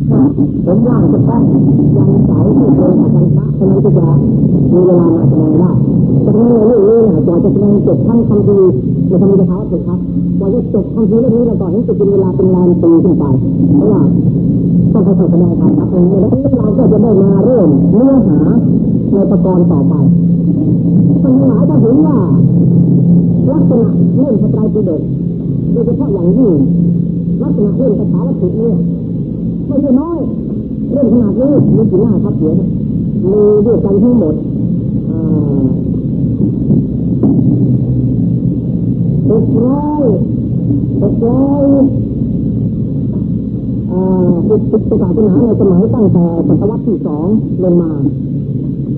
ผมว่างจะต้องยังสายที่เดินอาจารย์พระฉะนั้นจะมีเวลามาแสดงได้จะทำในเรื่องนี้นะกว่าจะแสดงจบทั้งคำดีในคำดีจะท้าถูกครับกว่าจะจบคำดีเรื่องนี้เราต่อให้จะเป็นเวลาเป็นแรมปีขึ้นไปเพราะว่าต้องค่อยๆแสดงครับเองแล้วเราก็จะได้มาเริ่มเนื้อหาในประกรณ์ต่อไปทั้งหลายก็เห็นว่าลักษณะเรื่องพระไตรปิฎกโดยเฉพาะอย่างยิ่งลักษณะเรื่องภาษาวัตถุเนี่ย ไม่ใช่น้อยเรื่องขนาดนี้มีกี่หน้าครับเสียงมีด้วยกันทั้งหมดหกร้อยหกร้อยพุทธศาสนาในสมัยตั้งแต่ศตวรรษที่สองลงมา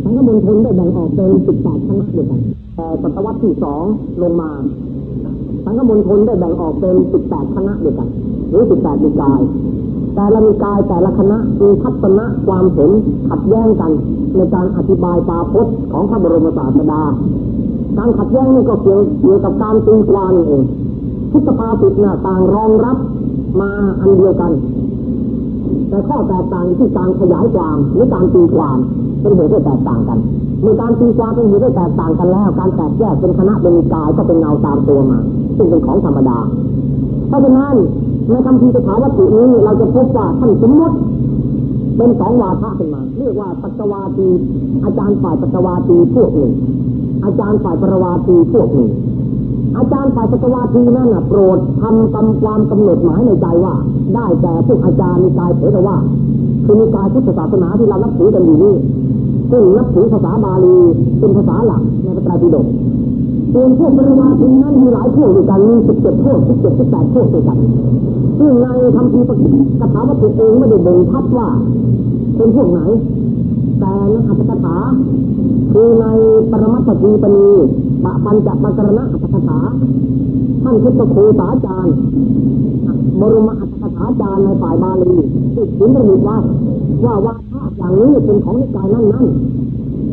ทั้งมณฑลได้แบ่งออกเป็นสิบแปดคณะด้วยกันแต่ศตวรรษที่สองลงมาทั้งมณฑลได้แบ่งออกเป็นสิบแปดคณะด้วยกันหรือสิบแปดนิกาย แต่ละนิกายแต่ละคณะมีทัศนะความเห็นขัดแย้งกัน ในการอธิบายปาพจน์ของพระบรมศาสดา การขัดแย้งนี่ก็เกี่ยวเกี่ยวกับการตีความเองพุทธภาษิตน่ะต่างรองรับมาอันเดียวกัน แต่ข้อแตกต่างที่การขยายความหรือการตีความเป็นเหตุที่แตกต่างกันเมื่อการตีความเป็นเหตุที่แตกต่างกันแล้ว การแตกแยกเป็นคณะเป็นนิกายก็เป็นเงาตามตัวมาซึ่งเป็นของธรรมดา เพราะฉะนั้น ในคำพีสถาวัตถุนี้เราจะพบว่าท่านสมมติเป็นสองวาทะขึ้นมา เรียกว่าปัจจวาตีอาจารย์ฝ่ายปัจจวาตีพวกหนึ่ง อาจารย์ฝ่ายปรวาตีพวกหนึ่ง อาจารย์ฝ่ายปัจจวาตีนั่นน่ะโปรดทำตามความกำหนดหมายในใจว่า ได้แก่พวกอาจารย์นิกายเผยแต่ว่าคือนิกายพุทธศาสนาที่เรานับถือกันอยู่นี่ซึ่งนับถือภาษาบาลีเป็นภาษาหลักในพระไตรปิฎก ส่วนพวกปรวาทีนั้นมีหลายพวกด้วยกันมีสิบเจ็ดพวกสิบเจ็ดสิบแปดพวกด้วยกันซึ่งในคำพีคาถาวัตถุเองไม่ได้บ่งชัดว่าเป็นพวกไหน แต่ในอัตถกถาคือในปรมัตถีปณีปะปัญจปัจรณะอัตถกถาท่านพุทธครูสาจารย์บรมอัตถกถาจารย์ในฝ่ายบาลีที่ถึงระบุว่าว่าว่าอย่างนี้เป็นของนิกายนั้นนั้น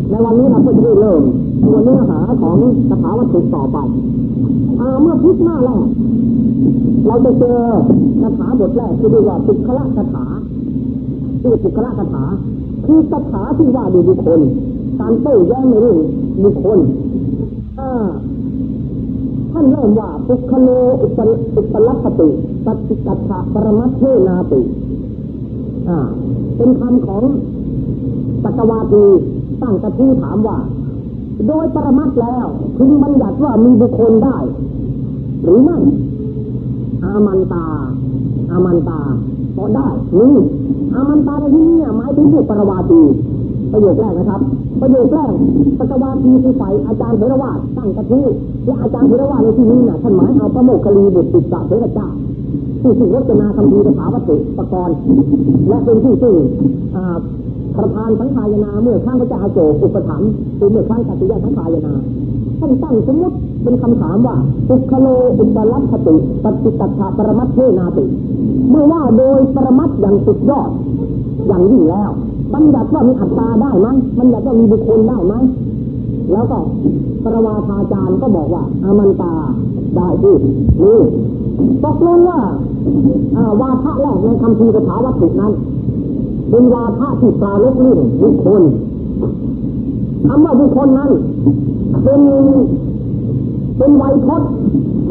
ในวันนี้เราก็จะได้เริ่ม ตัวเนื้อหาของคาถาวัตถุต่อไปเมื่อพิจารณาแล้วเราจะเจอคาถาบทแรกที่เรียกว่าปุคละคาถาที่ปุคละคาถาคือคาถาที่ว่าดูบุคคลการโต้แย้งในเรื่องบุคคลท่านเริ่มว่าปุคโลอุปอุปลักติปฏิกัตถะปรมัตเทนาติเป็นคำของจักวาตีตั้งกระทู้ถามว่า โดยปรมัตแล้วพึงบัญญัติว่ามีบุคคลได้ หรือไม่ อามันตา อามันตาก็ได้นี่อามันตาในที่นี้หมายถึงผู้ปรวาตีประโยคแรกนะครับ ประโยคแรกปรวาตีคือฝ่ายอาจารย์เทรวาตั้งกระทู้ที่อาจารย์เทรวาในที่นี้น่ะท่านหมายเอาพระโมคคัลลีบุตรติดกับเทระเจ้าผู้ซึ่งรัตนาคำพีสถาวัตถุปกรณ์และเป็นผู้ซึ่ง ประธานสังขายนาเมื่อข้างพระเจ้าโจอุปถัมภ์คือเมื่อข้างกัติยาสังขายนาท่านตั้งสมมติเป็นคำถามว่าอุคโลอุปลัคติปฏิตัถาปรมัตเทนาติ เมื่อว่าโดยปรมัตอย่างสุดยอด อย่างยิ่งแล้วบัญญัติว่ามีอัตตาได้ไหมบัญญัติว่ามีบุคคลได้ไหมแล้วก็ปรวาทาจารย์ก็บอกว่า อามันตาได้ที่นี่ตกลงว่า วาทะแรกในคำพีสถาวัตถุนั้น เป็นวาทะที่ปราลบลื่นบุคคลคำว่าบุคคลนั้น เป็นเป็นไวยพจน์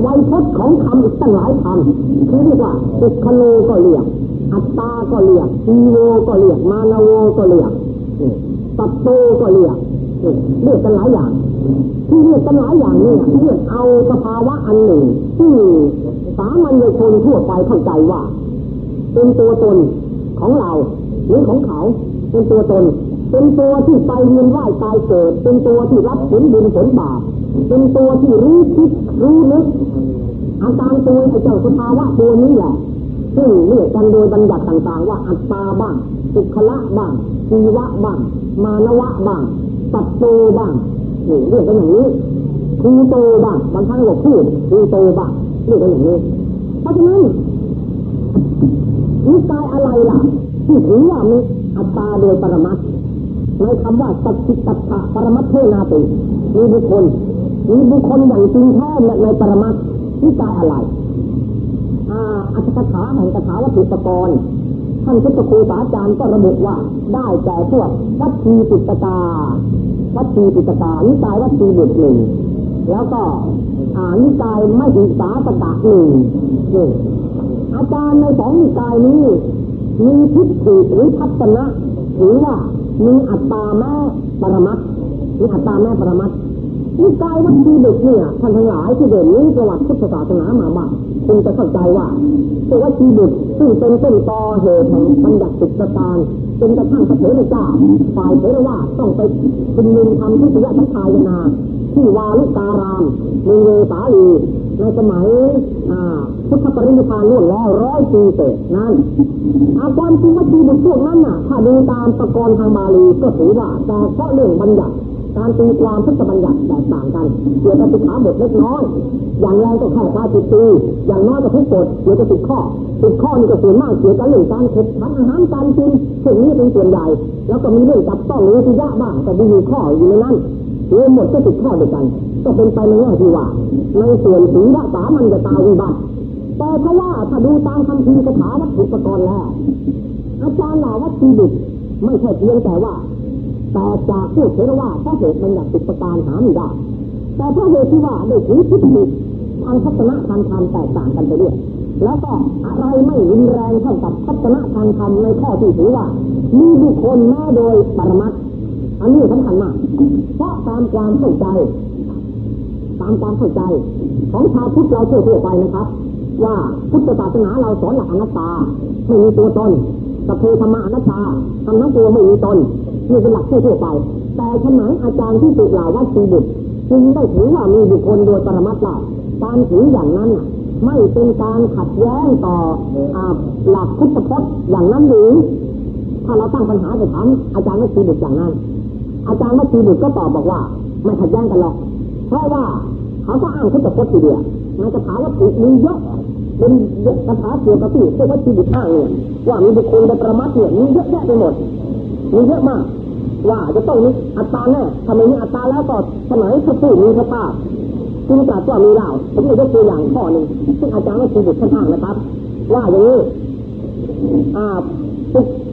ไวยพจน์ของคำอีกตั้งหลายคำคือเรียกว่าอุคโลก็เรียก อัตตาก็เรียกอีโวก็เรียก มานาโวก็เรียกตัตโตก็เรียกเรียกกันหลายอย่าง ที่เรียกกันหลายอย่างนี่เรียกเอาสภาวะอันหนึ่งที่สามัญชนทั่วไปเข้าใจว่า เป็นตัวตนของเรา หรือของเขาเป็นตัวตน เป็นตัวที่ไปเวียนว่ายตายเกิด เป็นตัวที่รับผลบุญผลบาปเป็นตัวที่รู้คิดรู้นึกอาการตัวไอ้เจ้าสภาวะตัวนี้แหละซึ่งเรียกกันโดยบัญญัติต่างๆ ว่าอัตตาบ้างสุขละบ้างชีวะบ้างมานวะบ้างตัตโตบ้างนี่เรียกกันอย่างนี้คูโตบ้างบางครั้งก็พูดคูโตบ้างเรียกกันอย่างนี้ เพราะฉะนั้นนิกายอะไรล่ะ ที่ถือว่ามีอัตตาโดยปรมัตในคำว่าสัจจิตัถะปรมัตเทนาติมีบุคคลมีบุคคลอย่างจริงแท้ในปรมัตที่กายอะไรอัตถกถาแห่งคาถาวัตถุปกรณ์ท่านพุทธครูสาจารย์ก็ระบุว่าได้แก่พวกวัตถีปิตกาวัตถีปิตกานิกายวัตถีบุตรหนึ่งแล้วก็อ่านิกายไม่ถึงสาปตะหนึ่งนี่อาจารย์ในสองนิกายนี้ มีทิฏฐิหรือทัศนะหรือว่ามีอัตตาแม่ปรมัตมีอัตตาแม่ปรมัตถ์นิกายวัตถีบุตรเนี่ยท่านทั้งหลายที่เด่นนี้ประวัติพุทธศาสนามาบ้างคงจะเข้าใจว่าตัววัตถีบุตรซึ่งเป็นต้นตอเหตุแห่งบัญญัติสิทธิการจนกระทั่งพระเถรเจ้าฝ่ายเถรว่าต้องไปชุมนุมทำพิธีสังขายนา ที่วาลุการามมีเวสาลีในสมัยพุทธปริ นิพพานนู่นแล้วร้อยปีเศษนั่นอาความจริงว่าทีบุตรพวกนั้นน่ะ ถ้าดูตามตะกรทางบาลีก็ถือว่าแต่เพราะเรื่องบัญญัติการตีความพุทธบัญญัติแตกต่างกันเกี่ยวกับสิกขาบทเล็กน้อย อย่างแรงก็แค่กาติดตีอย่างน้อยก็ทุกบทเกี่ยวกับติดข้อติดข้อนี่ก็ส่วนมากเกี่ยวกับเรื่องการเข็ดทานอาหารการกินสิ่งนี้เป็นส่วนใหญ่ แล้วก็มีเรื่องจับต้องหรือที่ยะบ้างแต่มีอยู่ข้ออยู่ในนั้นรวมหมดก็ติดข้อเดียกัน ก็เป็นไปในแง่ที่ว่าในส่วนสีละสามันจะตาวิบัติ แต่เพราะว่าถ้าดูตามคำพีคาถาวัตถุปกรณ์แล้ว อาจารย์เหล่าวัตถุดิบไม่ใช่เพียงแต่ว่า แต่จากผู้เทรว่าเพราะเหตุมันอยากติดประการหาไม่ได้แต่เพราะเหตุที่ว่าได้ถือทิฏฐิทางทัศนะทางธรรมแตกต่างกันไปด้วยแล้วก็อะไรไม่รุนแรงเท่ากับทัศนะทางธรรมในข้อที่ถือว่ามีบุคคลแม้โดยปรมัตอันนี้สำคัญมาก เพราะตามความเข้าใจ ตามความเข้าใจ ของชาวพุทธเราทั่วไปนะครับ ว่าพุทธศาสนาเราสอนหลักอนัตตาไม่มีตัวตนสัพเพธรรมะอนัตตาทำนั้นตัวไม่มีตนนี่เป็นหลักทั่วไป แต่ฉะนั้นอาจารย์ที่ติเหล่าวัดสีบุตรจึงได้ถือว่ามีบุคคลโดยปรมัตถ์เราการถืออย่างนั้นไม่เป็นการขัดแย้งต่อหลักพุทธพจน์อย่างนั้นหรือถ้าเราตั้งปัญหาไปถามอาจารย์วัดสีบุตรอย่างนั้น อาจารย์วัดสีบุตรก็ตอบบอกว่า ไม่ขัดแย้งกันหรอก เพราะว่าเขาก็อ้างพุทธพจน์ทีเดียว ในคาถาวัตถุมีเยอะเป็นคาถาเกี่ยวกับที่พวกวัตถุดิบอ้างเนี่ยว่ามีบุคคลในประมัดเนี่ยมีเยอะแยะไปหมดมีเยอะมาก ว่าจะต้องมีอัตตาแน่ทำไมมีอัตตาแล้วก็สมัยพระผู้มีพระภาคจึงตรัสว่ามีเล่าผมจะยกตัวอย่างข้อหนึ่งซึ่งอาจารย์วัตถุดิบท่านอ้างนะครับ ว่าอย่างนี้อ่า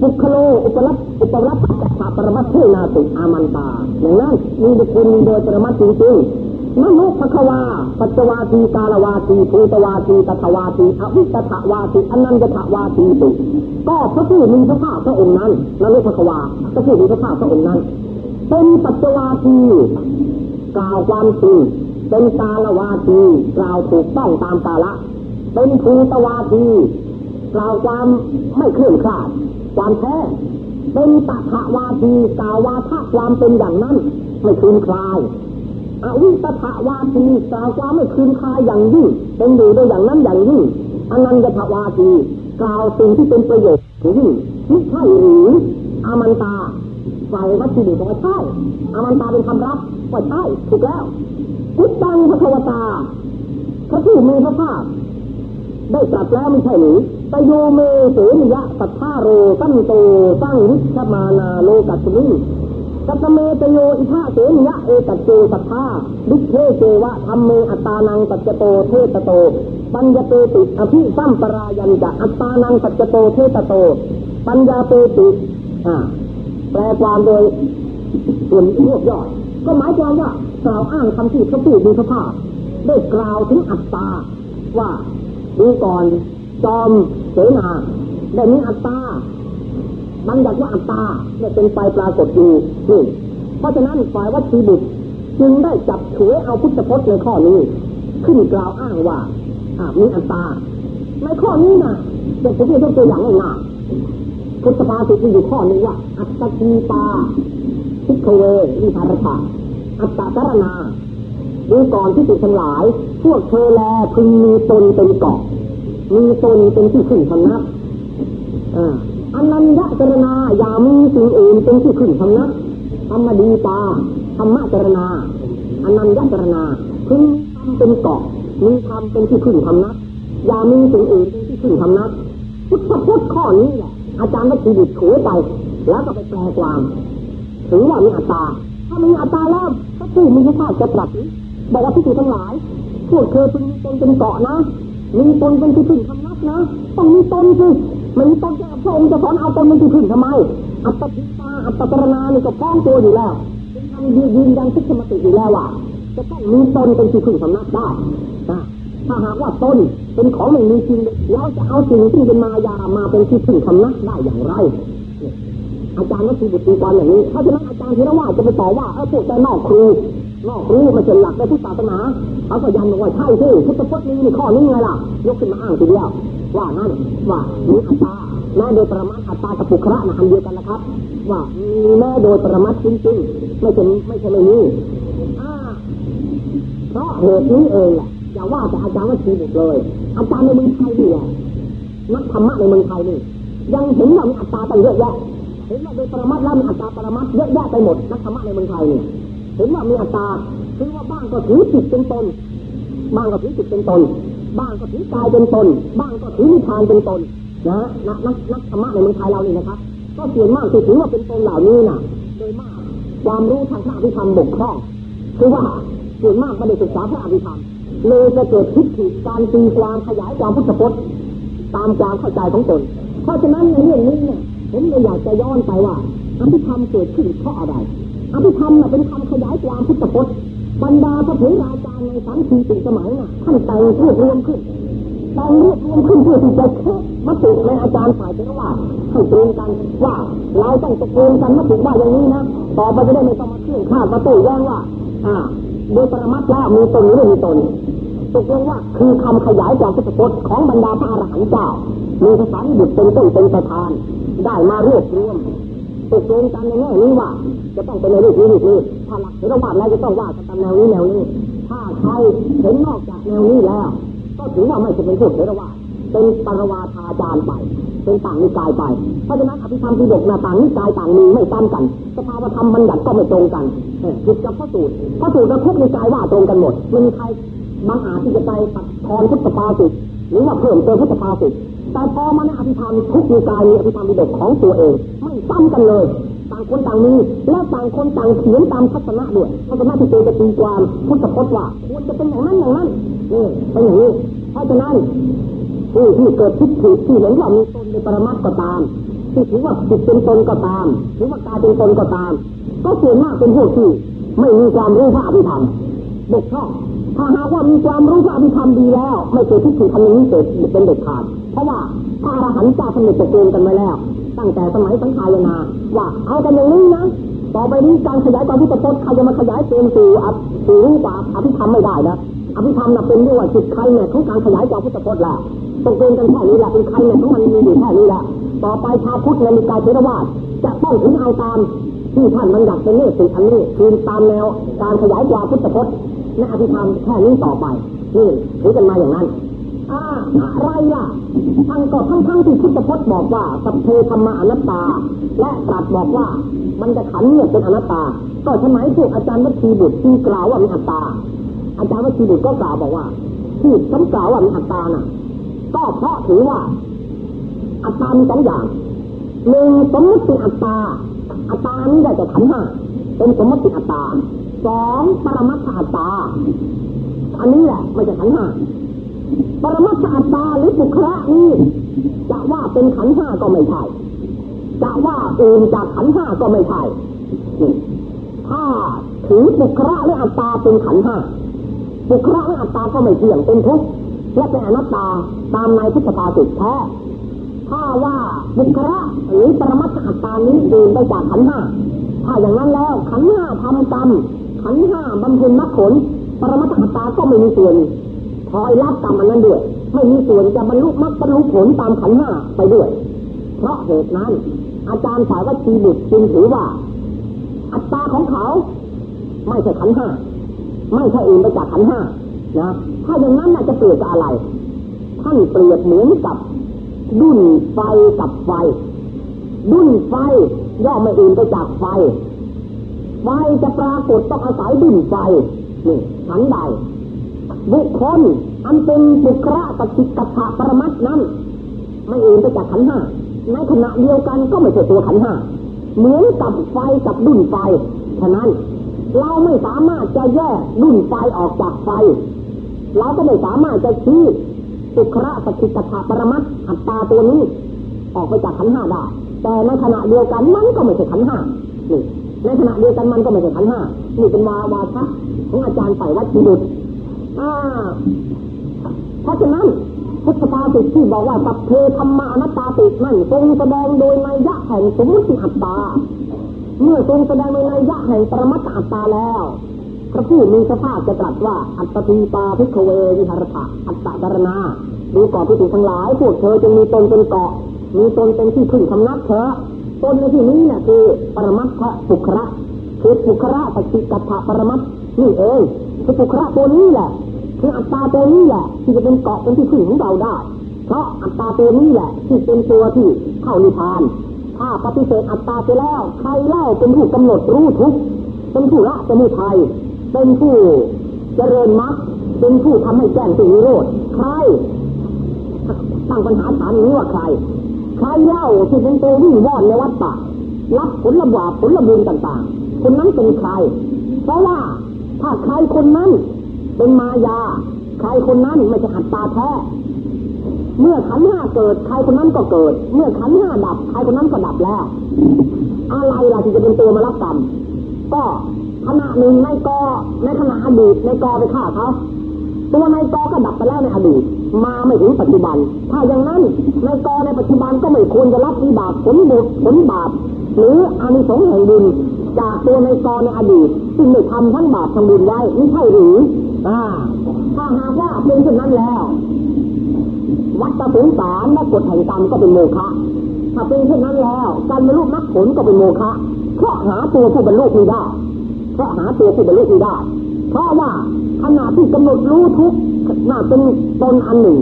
ปุคโลอุปรัตอุปรัตจักปรมัตเทนาติอามันตาอย่างนั้นมีบุคคลโดยปรมัตจริงๆ นุษย์ภควา ปัจจวาตีกาลวาตีภูตวาตีตถวาตีอวิตถวาตีอนันตถวาตีติก็พระผู้มีพระภาคพระองค์นั้นมนุษย์ภควาพระผู้มีพระภาคพระองค์นั้น เป็นปัจจวาตีกล่าวความจริงเป็นกาลวาตีกล่าวถูกต้องตามกาละ เป็นภูตวาตีกล่าวความไม่เคลื่อนคลาด ความแท้เป็นตถาวาทีกล่าววาทะความเป็นอย่างนั้นไม่คืนคลาย อวิตถาวาทีกล่าวความไม่คืนคายอย่างยิ่งเป็นอยู่ได้อย่างนั้นอย่างยิ่งอนันตถาวาทีกล่าวสิ่งที่เป็นประโยชน์ยิ่งไม่ใช่หรืออามันตาฝ่ายวัตถุดิบใช่อามันตาเป็นคำรับว่าใช่ถูกแล้วพุทธังพระควตาพระผู้มีพระภาคได้ตรัสแล้วไม่ใช่หรือตโยเมเสนิยะสัทธาโรตั้งโตตั้งวิชมานาโลกัสมิ กัตเมตโยอิทาเสนยะเอตัเจสัทธาดิเทเจวะธรรมเมอัตานังตัจโตเทตโต ปัญญเปติอภิสัมปรายันจะอัตานังตัจโตเทตโต ปัญญาเปติแปลความโดยส่วนรวบยอด ก็หมายความว่ากล่าวอ้างคำที่พระผู้มีพระภาคได้กล่าวถึงอัตตาว่าดูก่อนจอมเสนาได้มีอัตตา บัญญัติว่าอัตตาเนี่ยเป็นไปปรากฏอยู่นี่เพราะฉะนั้นฝ่ายวัตถุบุตรจึงได้จับฉวยเอาพุทธพจน์ในข้อนี้ ขึ้นกล่าวอ้างว่าอามีอัตตา ในข้อนี้นะจะผมจะยกตัวอย่างง่ายๆพุทธภาษิตมีอยู่ข้อนึงว่า อัตตีตาทิคเววิภารชาอัตตตรณาดูก่อนที่ติดทั้งหลาย พวกเธอแลพึงมีตนเป็นเกาะมีตนเป็นที่ขึ้นสำนัก นนั้นยะเจรณาอย่ามีสิ่งอื่นเป็นที่ขึ้นสำนักธรรมดีตาธรรมะเจรณาอันนั้นยะเจรณาพึงทำเป็นเกาะมีธรรมเป็นที่ขึ้นสำนักอย่ามีสิ่งอื่นเป็นที่ขึ้นสำนักพุทธพจน์ข้อนี้แหละอาจารย์วัตถุดิบถูไป แล้วก็ไปแปลความถือว่ามีอัตตา ถ้ามีอัตตาแล้วพระผู้มีพระภาคจะปรับบอกว่าพิธีทั้งหลายพวกเธอพึงมีตนเป็นเกาะนะมีตนเป็นที่พึ่งทำนักนะ ต้องมีตนสิ ไม่มีตนแก่พระองค์จะสอนเอาตนมันที่พึ่งทำไม อัตติตาอัตตรณานี่ก็ฟ้องตัวอยู่แล้วเป็นคำยืนยันทิฏฐิอยู่แล้วว่าจะต้องมีตนเป็นที่พึ่งสำนักได้นะถ้าหากว่าตนเป็นของไม่มีจริงเราจะเอาสิ่งที่เป็นมายามาเป็นที่พึ่งสำนักได้อย่างไร อาจารย์ก็คือบุตรีความอย่างนี้เพราะฉะนั้นอาจารย์ธีรว่าจะไปต่อว่าเออพวกแต่นอกครูนอกครูมันเป็นหลักในพุทธศาสนาเขาก็ยันว่าใช่ที่พุทธพจน์นี้นี่ข้อนี้ไงล่ะ ยกขึ้นมาอ้างทีเดียว ว่านั่นว่ามีอัตตาแม้โดยประมาทอัตตากับปุคระนะอันเดียวกันนะครับ ว่ามีแม้โดยประมาทจริงๆไม่ใช่ไม่ใช่ไม่มีอ่เพราะเหตุนี้เองแหละอย่าว่าแต่อาจารย์ว่าชีบุตรเลยอาจารย์ในเมืองไทยนี่แหละนักธรรมะในเมืองไทยนี่ยังเห็นว่ามีอัตตาตั้งเยอะแยะเห็นว่าโดยปรมัตถ์แล้วมีอัตตาปรมัตถ์เยอะแยะไปหมดนักธรรมะในเมืองไทยนี่เห็นว่ามีอัตตาคือว่าบ้างก็ถือจิตเป็นตนบ้างก็ถือจิตเป็นตน บ้างก็ถือกายเป็นตน บ้างก็ถือนิพพานเป็นตนนะนักนักนักธรรมะในเมืองไทยเรานี่นะครับ ก็เปลี่ยนมากที่ถือว่าเป็นตนเหล่านี้น่ะโดยมากความรู้ทางพระอภิธรรมบกพร่องคือว่าส่วนมากไม่ได้ศึกษาพระอภิธรรมเลยจะเกิดทิฏฐิการตีความขยายความพุทธพจน์ตามความเข้าใจของตน เพราะฉะนั้นในเรื่องนี้เนี่ยผมเลยอยากจะย้อนไปว่าอภิธรรมเกิดขึ้นเพราะอะไรอภิธรรมเป็นคำขยายความพุทธพจน์ บรรดาพระเถราจารย์ในสามสี่สิบสมัยน่ะท่านแต่งรวบรวมขึ้นแต่งรวบรวมขึ้นเพื่อที่จะเช็คมติในอาจารย์ฝ่ายเทรวาให้ตรงกันว่าเราต้องตกลงกันมติว่าอย่างนี้นะต่อไปจะได้ไม่ต้องมาเคลื่อนคาดมาโต้แย้งว่า อ่าโดยปรมัตถ์แล้วมีตนหรือไม่มีตนตกลงว่าคือคำขยายความพุทธพจน์ของบรรดาพระอรหันต์เจ้ามีภาษาบุตรเป็นต้นเป็นประธาน ได้มารวบรวม ตกลงกันในแง่นี้ว่า จะต้องเป็นในรูปนี้รูปนี้ถ้าหลักเทรวาสแล้วจะต้องว่ากันตามแนวนี้แนวนี้ ถ้าใครเห็นนอกจากแนวนี้แล้ว ก็ถือว่าไม่ใช่เป็นพวกเทรวาสเป็นปรวาทาจารย์ไป เป็นต่างนิกายไป เพราะฉะนั้นอภิธรรมปิฎกนาต่างนิกายต่างมีไม่ซ้ำกัน สภาวธรรมบัญญัติก็ไม่ตรงกันผิดกับพระสูตรพระสูตรกับทุกนิกายว่าตรงกันหมดม่มีใครบางอาจที่จะไปตัดทอนพุทธภาสิตหรือว่าเพิ่มเติมพุทธภาสิต แต่พอมาในอภิธรรมทุกนิกายมีอภิธรรมปิฎกของตัวเอง ไม่ซ้ำกันเลย ต่างคนต่างมี และต่างคนต่างเขียนตามทัศนะด้วยทัศนะที่ตัวจะตีความพุทธพจน์ว่าควรจะเป็นอย่างนั้นอย่างนั้นนี่เป็นอย่างนี้เพราะฉะนั้นผู้ที่เกิดทิฏฐิที่เห็นว่ามีตนในปรมัตถ์ก็ตามที่ถือว่าจิตเป็นตนก็ตามถือว่ากายเป็นตนก็ตาม ก็ส่วนมากเป็นพวกที่ไม่มีความรู้พระอภิธรรมบกพร่อง ถ้าหากว่ามีความรู้พระอภิธรรมดีแล้ว ไม่เกิดทิฏฐิทำอย่างนี้เกิดเป็นเด็ดขาด เพราะว่าพระอรหันต์เจ้าสมุทตกลงกันไว้แล้ว ตั้งแต่สมัยสังขายนาว่าเอากันอย่างนี้นะต่อไปนี้การขยายความพุทธพจน์ใครจะมาขยายเต็มสู่อัสู่รู้ป่าอภิธรรมไม่ได้นะอภิธรรมน่ะเป็นเรียกว่าจิตใครเนี่ยของการขยายความพุทธพจน์แหละตกลงกันแค่นี้แหละเป็นใครเนี่ยของมันมีอยู่แค่นี้แหละต่อไปชาวพุทธในมีกายเทรวาสจะต้องถึงเอาตามที่ท่านมันอยากเป็นเนื้อสิ่งอันนี้คือตามแนวการขยายความพุทธพจน์ ในอภิธรรมแค่นี้ต่อไปนี่ถือกันมาอย่างนั้นอะไรล่ะทั้งก็ทั้งทั้งที่พุทธพจน์บอกว่าสัพเพธรรมอนัตตา และตรัสบอกว่ามันจะขันเนี่ยเป็นอนัตตา ก็ใช่ไหมพวกอาจารย์วัชีบุตรที่กล่าวว่ามีอัตตา อาจารย์วัชีบุตรก็กล่าวบอกว่า ที่ฉันกล่าวว่ามีอัตตาน่ะ ก็เพราะถือว่า อัตตามีสองอย่างหนึ่งสมมติอัตตาอัตตานี้ได้แต่ขันห้าเป็นสมมติอัตตา สองปรมัตถอัตตา อันนี้แหละไม่ใช่ขันห้าปรมัตถอัตตาหรือปุคระนี้จะว่าเป็นขันห้าก็ไม่ใช่จะว่าอื่นจากขันห้าก็ไม่ใช่ถ้าถือปุคระหรืออัตตาเป็นขันห้าปุคระหรืออัตตาก็ไม่เที่ยงเป็นทุกข์และเป็นอนัตตาตามในพุทธภาษิตแท้ถ้าว่าบุคระหรือปรมัตถอัตตานี้อื่นไปจากขันห้าถ้าอย่างนั้นแล้วขันห้าทำกรรม ขันห้าบำเพ็ญมรรคผล ปรมัตถอัตาก็ไม่มีส่วนคอยรับกรรมอันนั้นด้วย ไม่มีส่วนจะบรรลุมรรคบรรลุผลตามขันห้าไปด้วย เพราะเหตุนั้น อาจารย์สายวัชีบุตรจึงถือว่า อัตตาของเขา ไม่ใช่ขันห้าไม่ใช่อื่นไปจากขันห้านะถ้าอย่างนั้นน่ะจะเกิดจากอะไร ท่านเปรียบเหมือนกับดุนไฟกับไฟ ดุนไฟย่อมไม่อื่นไปจากไฟ ไฟจะปรากฏต้องอาศัยดุนไฟนี่ฉันใดบุคคลอันเป็นบุคระปฏิกัตปรมัตนั้น ไม่อื่นไปจากขันห้าในขณะเดียวกันก็ไม่ใช่ตัวขันห้าเหมือนกับไฟกับดุนไฟ ฉะนั้น เราไม่สามารถจะแยกดุนไฟออกจากไฟ เราก็ไม่สามารถจะชี้สุคระปฏิกถาปรมัตอัตตาตัวนี้ ออกไปจากขันห้าได้ แต่ในขณะเดียวกันมันก็ไม่ใช่ขันห้านี่ ในขณะเดียวกันมันก็ไม่ใช่ขันห้านี่เป็นวาวาทะของอาจารย์ไปวัดจีดุษอ่าเพราะฉะนั้นพุทธภาษิตที่บอกว่าสัพเพธรรมะนัตตาตินั่นทรงแสดงโดยนัยยะแห่งสมมติอัตตา เมื่อทรงแสดงในนัยยะแห่งปรมัตถอัตตาแล้วพระผู้มีพระภาคจะตรัสว่าอัตตีปาพิกเววิหารถะอัตตดารณาดูก่อนพิสุทั้งหลายพวกเธอจะมีตนเป็นเกาะมีตนเป็นที่พึ่งคำนับเธอ ตนในที่นี้นี่ยคือปรมัตถะปุคระคือปุคระปฏิกัตถะปรมัตถนี่เองคือปุคระตัวนี้แหละคืออัตตาตัวนี้แหละที่จะเป็นเกาะเป็นที่พึ่งของเราได้ เพราะอัตตาตัวนี้แหละที่เป็นตัวที่เข้านิพพาน ถ้าปฏิเสธอัตตาไปแล้วใครเล่าเป็นผู้กำหนดรู้ทุกเป็นผู้ละสมุทัยเป็นผู้เจริญมรรคเป็นผู้ทำให้แจ้งสิ่งนิโรธใครตั้งปัญหาถามนี้ว่าใคร ใครเล่าที่เป็นตัววิ่งว่อนในวัฏฏะรับผลบาปผลบุญต่างๆ คนนั้นเป็นใคร เพราะว่าถ้าใครคนนั้นเป็นมายา ใครคนนั้นไม่ใช่อัตตาแท้ เมื่อขันห้าเกิด ใครคนนั้นก็เกิด เมื่อขันห้าดับ ใครคนนั้นก็ดับแล้ว อะไรล่ะที่จะเป็นตัวมารับกรรมก็ขณะหนึ่งในกอในขณะอดีตในกอไปฆ่าเขา ตัวในกอก็ดับไปแล้วในอดีต มาไม่ถึงปัจจุบัน ถ้าอย่างนั้นในกอในปัจจุบันก็ไม่ควรจะรับวิบากผลบุญผลบาปหรืออานิสงส์แห่งบุญจากตัวในกอในอดีตซึ่งได้ทำทั้งบาปทั้งบุญไว้ไม่ใช่หรืออ่าถ้าหากว่าเป็นเช่นนั้นแล้ว วัฏสงสารและกฎแห่งกรรมก็เป็นโมฆะถ้าเป็นเช่นนั้นแล้วการบรรลุมรรคผลก็เป็นโมฆะเพราะหาตัวผู้บรรลุไม่ได้เพราะหาตัวผู้บรรลุไม่ได้ เพราะว่าขณะที่กำหนดรู้ทุกน่าเป็นตนอันหนึ่ง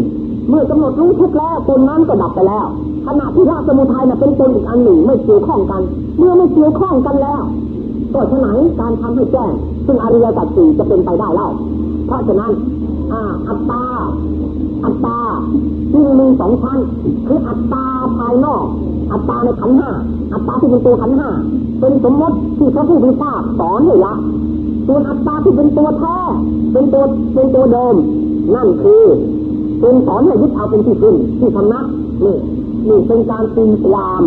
เมื่อกำหนดรู้ทุกแล้วตนนั้นก็ดับไปแล้ว ขณะที่ละสมุทัยน่ะเป็นตนอีกอันหนึ่งไม่เกี่ยวข้องกัน เมื่อไม่เกี่ยวข้องกันแล้วก็ฉะไหนการทำให้แจ้งซึ่งอริยสัจสี่จะเป็นไปได้เล่าเพราะฉะนั้นอ่าอัตตา อัตตาจึงมีสองชั้นคืออัตตาภายนอก อัตตาในขันห้าอัตตาที่เป็นตัวขันห้าเป็นสมมติที่พระผู้เป็นเจ้าสอนให้ละ ส่วนอัตตาที่เป็นตัวแท้เป็นตัวเป็นตัวเดิมนั่นคือเป็นสอนให้ยึดเอาเป็นที่พึ่งที่สำนักนี่นี่เป็นการตีความ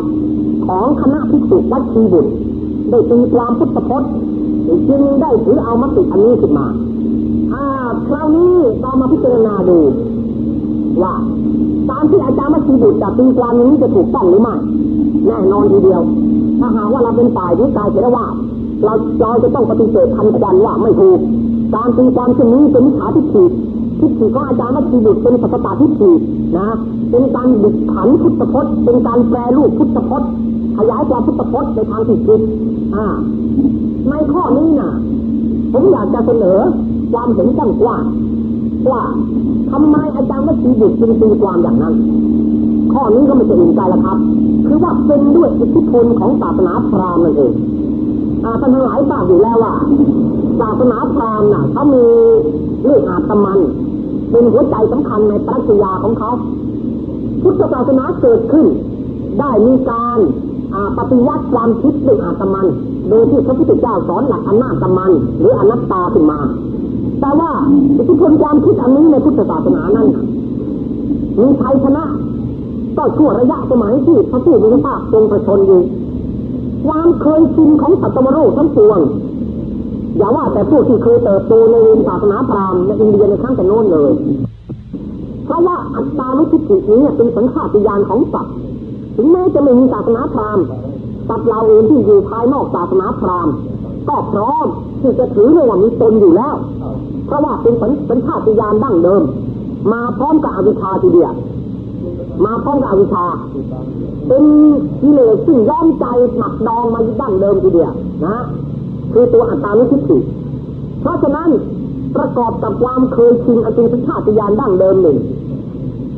ของคณะภิกษุวัดชีบุตรได้ตีความพุทธพจน์จึงได้ถือเอามติอันนี้ขึ้นมาอ่าคราวนี้เรามาพิจารณาดูว่าการที่อาจารย์มัชีบุตรจะตีความนี้จะถูกต้องหรือไม่แน่นอนทีเดียว ถ้าหากว่าเราเป็นฝ่ายที่กายเจรว่า เราเราจะต้องปฏิเสธทันควันว่าไม่ถูก การตีความเช่นนี้เป็นมิจฉาทิฏฐิทิฏฐิของอาจารย์มัชีบุตรเป็นสัพพะทิฏฐินะ เป็นการบิดขันพุทธพจน์ เป็นการแปลรูปพุทธพจน์ขยายความพุทธพจน์ในทางที่ผิดอ่า ในข้อนี้นะผมอยากจะเสนอความเห็นกว้างๆว่าทำไมอาจารย์วัชีบุตรจึงตีความอย่างนั้น ข้อนี้ก็ไม่จะอื่นใจละครับ คือว่าเป็นด้วยอิทธิพลของศาสนาพราหมณ์นั่นเอง อาท่าหลายทราบอยู่แล้วว่าศาสนาพราหมณ์น่ะเขามีเรื่องอาตมัน เป็นหัวใจสำคัญในปรัชญาของเขาพุทธศาสนาเกิดขึ้น ได้มีการปฏิวัติความคิดเรื่องอาตมัน โดยที่พระพุทธเจ้าสอนหลักอนาตมัน หรืออนัตตาขึ้นมา แต่ว่าอิทธิพลความคิดอันนี้ในพุทธศาสนานั้นมีชัยชนะ ก็ชั่วระยะสมัยที่พระผู้มีพระภาคทรงประชนอยู่ ความเคยชินของสัตวโรคทั้งปวง อย่าว่าแต่ผู้ที่เคยเติบโตในศาสนาพราหมณ์ในอินเดียในครั้งแต่โน้นเลย เพราะว่าอัตตานุทิฏฐินี้เป็นสัญชาตญาณของสัตว์ถึงแม้จะไม่มีศาสนาพราหมณ์สัตว์เราเองที่อยู่ภายนอกศาสนาพราหมณ์ก็พร้อมที่จะถือในว่ามีตนอยู่แล้ว เพราะว่าเป็นสัญชาตญาณดั้งเดิม มาพร้อมกับอวิชชาทีเดียว มาพร้อมกับอวิชชา เป็นกิเลสซึ่งย้อมใจหมักดองมาดั้งเดิมทีเดียวนะ คือตัวอัตตานุทิฏฐิเพราะฉะนั้นประกอบกับความเคยชินอติสัชาตญาณดั้งเดิมหนึ่ง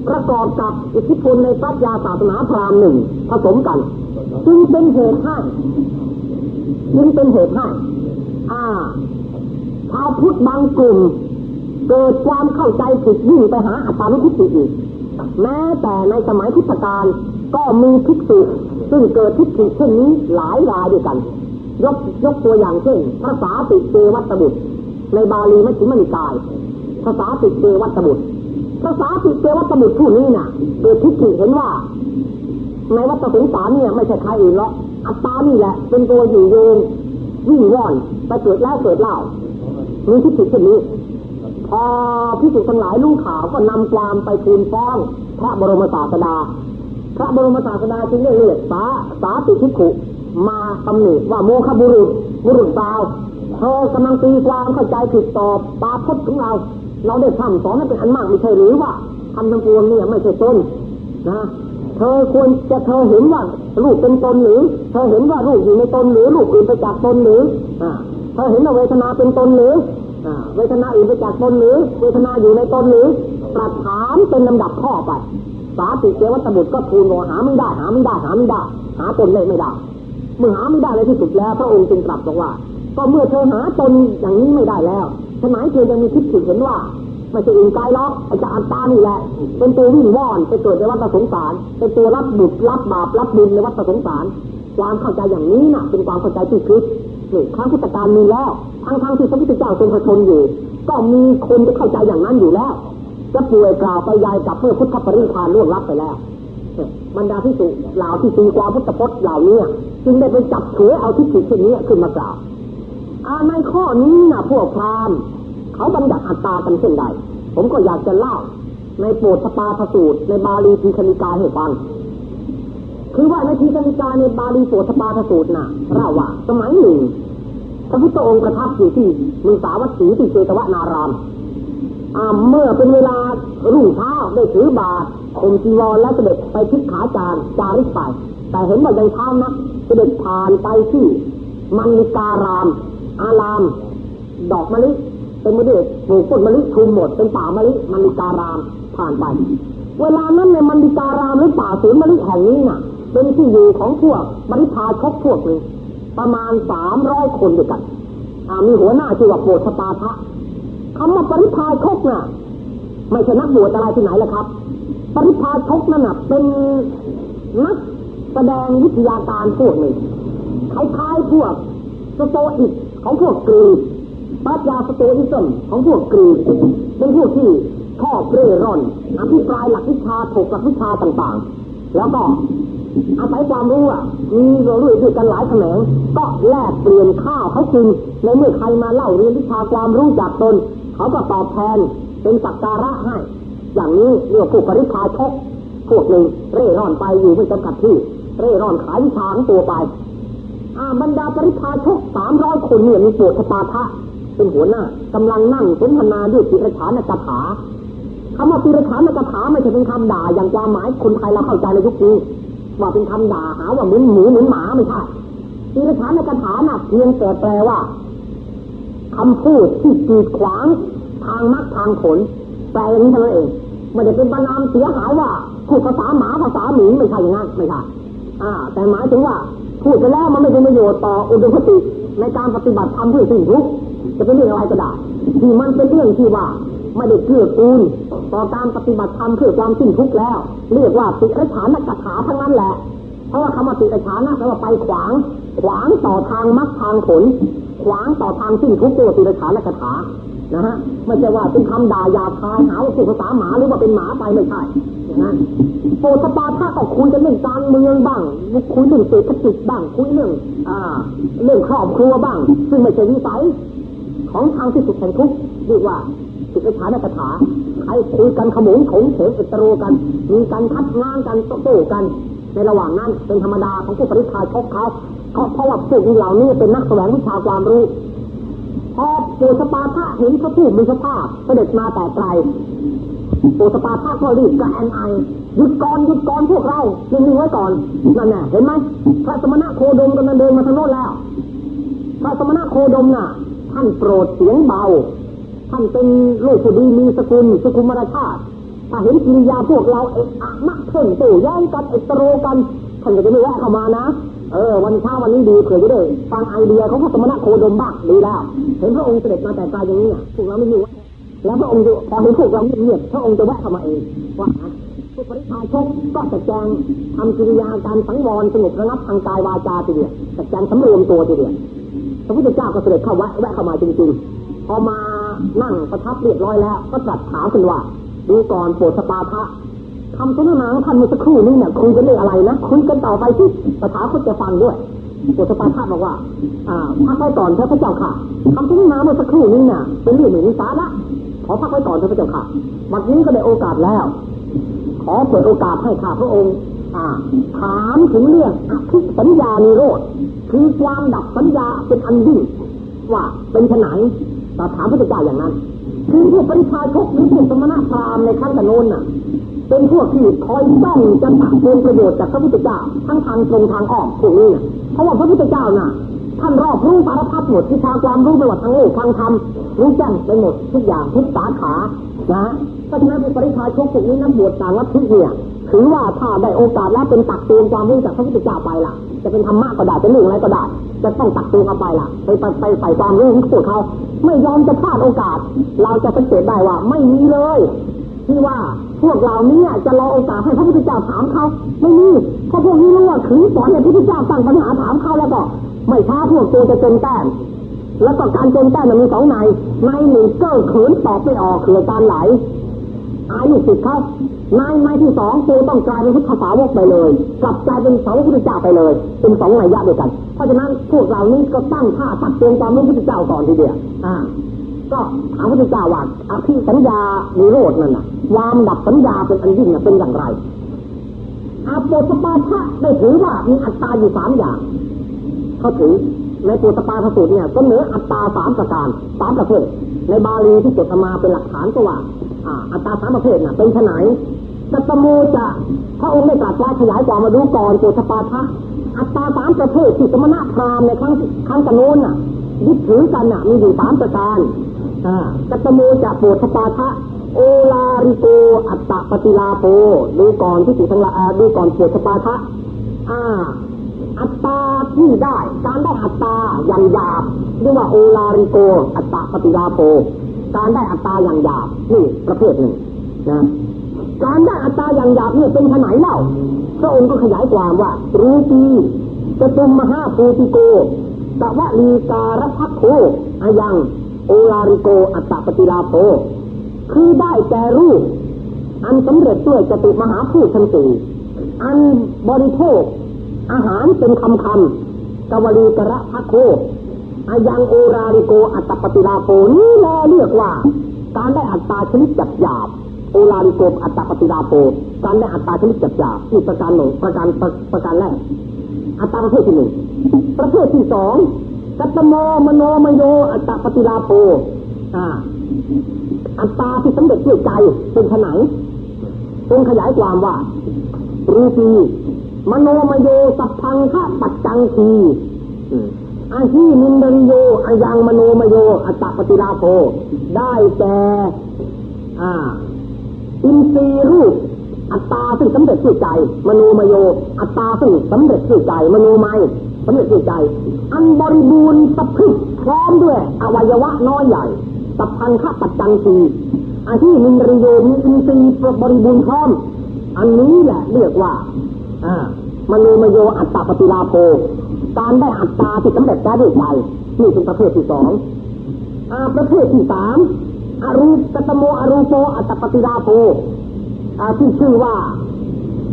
ประกอบกับอิทธิพลในปรัชญาศาสนาพราหมณ์หนึ่งผสมกันจึงเป็นเหตุให้จึงเป็นเหตุให้อ่าชาวพุทธบางกลุ่มเกิดความเข้าใจผิดยิ่งไปหาอัตตานุทิฏฐิอีก แม้แต่ในสมัยพุทธกาลก็มีทิฏฐิซึ่งเกิดทิฏฐิเช่นนี้หลายรายด้วยกัน ยกยกตัวอย่างเช่นพระสาติเจวัตบุตร ในบาลีมัชฌิมนิกายภาษาติเจวัตบุตรภาษาติเจวัตบุตรผู้นี้น่ะเกิดทิฏฐิเห็นว่าในวัฏสงสารเนี่ยไม่ใช่ใครอื่นหรอกอัตตานี่แหละ เป็นตัวอยู่โยงวิ่งว่อนไปเกิดแล้วเกิดเล่ามีทิฏฐิเช่นนี้ พอพิสุทั้งหลายรู้ข่าวก็นำความไปทูลฟ้องพระบรมศาสดา พระบรมศาสดาจึงได้เรียกสาสาติทิขุมาตำหนิว่าโมฆะบุรุษบุรุษเปล่าเธอกำลังตีความเข้าใจผิดตอบปาพจน์ของเรา เราได้ทำสอนให้เป็นอันมากไม่ใช่หรือว่าทำทั้งปวงเนี่ยไม่ใช่ต้นนะเธอควรจะเธอเห็นว่ารูปเป็นตนหรือ เธอเห็นว่ารูปอยู่ในตนหรือรูปอื่นไปจากตนหรืออ่าเธอเห็นว่าเวทนาเป็นตนหรือ เวทนาอื่นไปจากตนหรือ เวทนาอยู่ในตนหรือตรัสถามเป็นลำดับข้อไป สาติเจวัตบุตรก็ทูลว่าหาไม่ได้หาไม่ได้หาไม่ได้ หาตนเลยไม่ได้ เมื่อหาไม่ได้เลยที่สุดแล้ว พระองค์จึงตรัสบอกว่า ก็เมื่อเธอหาตนอย่างนี้ไม่ได้แล้วฉะนั้นเธอยังมีคิดถึงเห็นว่าไม่ใช่อื่นไกลหรอกไอ้จะอัตตานี่แหละ เป็นตัววิ่งว่อนไปเกิดในวัฏสงสาร เป็นตัวรับบุตรรับบาปรับบุญในวัฏสงสาร ความเข้าใจอย่างนี้น่ะ เป็นความเข้าใจที่คิด นี่ครั้งพุทธกาลมีแล้วทั้งทั้งที่พระพุทธเจ้าทรงประชนอยู่ ก็มีคนจะเข้าใจอย่างนั้นอยู่แล้วจะป่วยกล่าวไปยายกับเมื่อพุทธปริพานล่วงลับไปแล้วบรรดาพิสุเหล่าที่ตีความพุทธพจน์เหล่านี้จึงได้ไปจับฉวยเอาทิฏฐิเช่นนี้ขึ้นมากล่าวในข้อนี้นะพวกพราหมณ์เขาบัญญัติอัตตากันเช่นใด ผมก็อยากจะเล่าในโปรดสปาพสูตรในบาลีทีคณิกาให้ฟัง คือว่าในทีคณิกาในบาลีโปรดสปาพสูตรน่ะเล่าว่าสมัยหนึ่งพระพุทธองค์ประทับอยู่ที่มือสาวัตถีที่เจตวนารามเมื่อเป็นเวลารุ่งเช้าได้ถือบาตรข่มจีวรและเสด็จไปทิศขาจารจาริกไป แต่เห็นว่ายังเช้านักเสด็จผ่านไปที่มันลิการาม อาราม ดอกมะลิเป็นมะลิปลูกต้นมะลิทุมหมดเป็นป่ามะลิมันลิการามผ่านไป เวลานั้นในมันลิการามหรือป่าสวนมะลิแห่งนี้น่ะ เป็นที่อยู่ของพวกบริพาชกพวกหนึ่งประมาณสามร้อยคนด้วยกันมีหัวหน้าชื่อว่าโปสปาทะคำว่าปริพาชกน่ะ ไม่ใช่นักบวชอะไรที่ไหนละครับ ปริพาชกนั่นน่ะ เป็นนักแสดงวิทยาการพวกหนึ่งคล้ายๆพวกสโตอิกของพวกกรีกปรัชญา Stoicism ของพวกกรีกเป็นพวกที่ชอบเร่ร่อนอภิปรายหลักวิชาถกหลักวิชาต่างๆ แล้วก็อาศัยความรู้อะมีเราด้วยด้วยกันหลายแขนงก็แลกเปลี่ยนข้าวเขากินในเมื่อใครมาเล่าเรียนวิชาความรู้จากตน เขาก็ตอบแทนเป็นสักการะให้ อย่างนี้เรียกพวกปริพาชกพวกหนึ่งเร่ร่อนไปอยู่ไม่จำกัดที่ เร่ร่อนขายวิชาของตัวไปอาบรรดาปริพาชกสามร้อยคนเนี่ยมีปวดสปาทะเป็นหัวหน้ากำลังนั่งสนทนาด้วยจิรฉานกถา คำว่าจิรฉานกถาไม่ใช่เป็นคำด่า อย่างความหมายคนไทยเราเข้าใจในยุคนี้ว่าเป็นคำด่าหาว่าเหมือนหมูเหมือนหมาไม่ใช่จิรฉานกถาน่ะเพียงแต่แปลว่าคำพูดที่กีดขวางทางมักทางผลแปลอย่างนี้เท่านั้นเองไม่ได้เป็นบรรนามเสียหายว่าพูดภาษาหมาภาษาหมีไม่ใช่อย่างนั้นไม่ใช่อ่า แต่หมายถึงว่าพูดไปแล้วมันไม่เป็นประโยชน์ต่ออุดมคติในการปฏิบัติธรรมเพื่อสิ่งทุกจะเป็นเรื่องอะไรก็ได้ที่มันเป็นเรื่องที่ว่า ไม่ได้เกื้อกูลต่อการปฏิบัติธรรมเพื่อความสิ้นทุกข์แล้ว เรียกว่าติรฉานกถาทั้งนั้นแหละ เพราะว่าคำว่าติรฉานะแปลว่าไปขวาง ขวางต่อทางมรรคทางผล ขวางต่อทางสิ้นทุกข์ตัวติรฉานกถานะฮะไม่ใช่ว่าเป็นคำด่าหยาบคายหาว่าเป็นภาษาหมาหรือว่าเป็นหมาไปไม่ใช่อย่างนั้นโปรสปาถ้าก็คุยกันเรื่องการเมืองบ้างคุยเรื่องเศรษฐกิจบ้างคุยเรื่องอ่าเรื่องครอบครัวบ้าง ซึ่งไม่ใช่วิสัยของทางที่สุดแห่งทุกข์เรียกว่า สุดท้ายในคาถาใครคุยกันขมุนถงเฉงเอตโรกัน มีการคัดง้างกันโต้กัน ในระหว่างนั้นเป็นธรรมดาของผู้ปริพาชกเขาเพราะว่าพวกเหล่านี้เป็นนักแสวงวิชาความรู้พอโปสปาทะเห็นพระผู้มีพระภาคเสด็จมาแต่ไกลโปสปาทะก็รีบกระแอนไอหยุดก่อนหยุดก่อนพวกเรานิ่งๆไว้ก่อนนั่นแน่เห็นไหมพระสมณะโคดมกำลังเดินมาทางโน้นแล้วพระสมณะโคดมน่ะ ท่านโปรดเสียงเบา ท่านเป็นลูกผู้ดีมีสกุลสุขุมรชาติถ้าเห็นกิริยาพวกเราเอะอะมะเพ่งตู่ย้อนกันเอกโรกันท่านก็จะไม่แวะเข้ามานะ เออ วันเช้าวันนี้ดีเผื่อจะได้ฟังไอเดียเของพระสมณะโคดมบ้างดีแล้ว เห็นพระองค์เสด็จมาแต่ไกลอย่างนี้พวกเราไม่รู้แล้วพระองค์พอเห็นพวกเราเงียบพระองค์จะแวะเข้ามาเองว่าผู้ปริพาชกก็จะแจงทำกิริยาการสังวรสงบระงับทางกายวาจาทีเดียวจะแจงสำรวมตัวทีเดียวพระพุทธเจ้าก็เสด็จเข้าแวะแวะเข้ามาจริงๆพอมา นั่งประทับเรียบร้อยแล้ว ก็ตรัสถามกันว่าดูก่อนโปรดสปาทะคำสนทนาของท่านเมื่อสักครู่นี้เนี่ยคุยกันเรื่องอะไรนะคุยกันต่อไปที่ประธานเขาจะฟังด้วยปุถะปาทาบอกว่า อ่าพักไว้ก่อนเถอะพระเจ้าค่ะคำสนทนาเมื่อสักครู่นี้เนี่ยเป็นเรื่องหนึ่งสาระขอพักไว้ก่อนเถอะพระเจ้าค่ะวันนี้ก็ได้โอกาสแล้ว ขอเปิดโอกาสให้ข้าพระองค์อ่าถามถึงเรื่องอภิสัญญานิโรธคือความดับสัญญาเป็นอันยิ่งว่าเป็นไน ต่ถามพระเจ้าอย่างนั้น คือพวกปริพาชกหรือพวกสมณพราหมณ์ในขั้นตะโนนน่ะ เป็นพวกที่คอยจ้องจะตักเตือนประโยชน์จากพระพุทธเจ้าทั้งทางตรงทางอ้อมพวกนี้เพราะว่าพระพุทธเจ้าน่ะท่านรอบรู้สารพัดหมดวิชาความรู้ไปหมดทั้งโลกทางธรรมรู้แจ้งไปหมดทุกอย่างทุกสาขานะเพราะฉะนั้นเป็นปริพาชกพวกนี้นักบวชต่างลับทธิเนี่ยถือว่าถ้าได้โอกาสแล้วเป็นตักเตือนความรู้จากพระพุทธเจ้าไปล่ะ จะเป็นธรรมะก็ได้จะเรื่องอะไรก็ได้จะต้องตักตือนเอาไปล่ะไปไปใส่ความรู้ของพวกเขาไม่ยอมจะพลาดโอกาส เราจะสังเกตได้ว่า ไม่มีเลย ที่ว่าพวกเหล่านี้จะรอโอกาสให้พระพุทธเจ้าถามเขาไม่มีเพราะพวกนี้รู้ว่าขืนสอนให้พระพุทธเจ้าตั้งปัญหาถามเขาแล้วก็ไม่ช้าพวกตัวจะเจนแต้มแล้วก็การเจนแต้มมันมีสองในในหนึ่งเก้อขินตอบไม่ออกคือการไหล อายุสิทธิ์เขาในในที่สองตัวต้องกลายเป็นพุทธสาวกไปเลย กลับกลายเป็นสาวกพุทธเจ้าไปเลย เป็นสองนัยยะด้วยกัน เพราะฉะนั้นพวกเหล่านี้ก็ตั้งท่าตัดเตือนความรู้พุทธเจ้าก่อนทีเดียวอ่าก็ถามพุทธเจ้าว่าอภิสัญญานิโรธนั่นน่ะวามดับสัญญาเป็นอันยิ่งน่ะเป็นอย่างไรอาโปสปาทะได้ถือว่ามีอัตตาอยู่สามอย่าง เขาถือในปุตปาทสูตรเนี่ยเสนออัตตาสามประการสามประเภทในบาลีที่จดมาเป็นหลักฐานก็ว่า อัตตาสามประเภทน่ะเป็นไนสัตโมจะพระองค์ได้ตรัสว่าขยายความมาดูก่อนปุตปาทะอัตตาสามประเภทที่สมณะพราหมณ์ในครั้งครั้งกันโน้นน่ะยึดถือกันน่ะมีอยู่สามประการกัตโมจะปุตปาทะโอลาริโกอัตตปฏิลาโปดูก่อนที่สิทั้งละดูก่อนปุตปาทะอ่าอัตตาที่ได้ การได้อัตตาอย่างหยาบเรียกว่าโอลาริโก อัตตาปฏิลาโป การได้อัตตาอย่างหยาบนี่ประเภทหนึ่งนะการได้อัตตาอย่างหยาบนี่เป็นขนาดเล่าพระองค์ก็ขยายความว่า รูปีจตุมมหาภูติโกตวลีการพักโคอายัง โอลาริโกอัตตปฏิลาโปคือได้แก่รูป อันสำเร็จด้วยจตุมหาภูชันตีอันบริโภค อาหารเป็นคำคำกวฬีการภักโข อยังโอฬาริโกอัตตปฏิลาโภ นี่แลเรียกว่า การได้อัตตาชนิดจับหยาบโอฬาริโกอัตตปฏิลาโภ การได้อัตตาชนิดจับหยาบนี่ประการหนึ่งประการประการแรกอัตตาประเภทที่หนึ่งประเภทที่สองกตโมมโนมโยอัตตปฏิลาโภ อ่าอัตตาที่สำเร็จด้วยใจเป็นขนาดทรงขยายความว่ารูปีมโนมโยสัพพังคะปัจจังที อาชีมินเดริโยอายังมโนมโยอัตตปฏิลาโภได้แก่อาอินทรีรูปอัตตาซึ่งสำเร็จด้วยใจ มโนมโย อัตตาซึ่งสำเร็จด้วยใจ มโนไมสำเร็จด้วยใจ อันบริบูรณ์สะพึกพร้อมด้วย อวัยวะน้อยใหญ่สัพพังคะปัจจังทีอาชีมินเดริโยมีอินทรีย์บริบูรณ์พร้อม อันนี้แหละเรียกว่าอ่ามโนมโยอัตตาปฏิลาโภ การได้อัตตาที่สำเร็จได้ด้วยใจนี่เป็นประเภทที่สองอาประเภทที่สามอรูปตโมอรูปโปอัตปฏิลาโภอาที่ชื่อว่า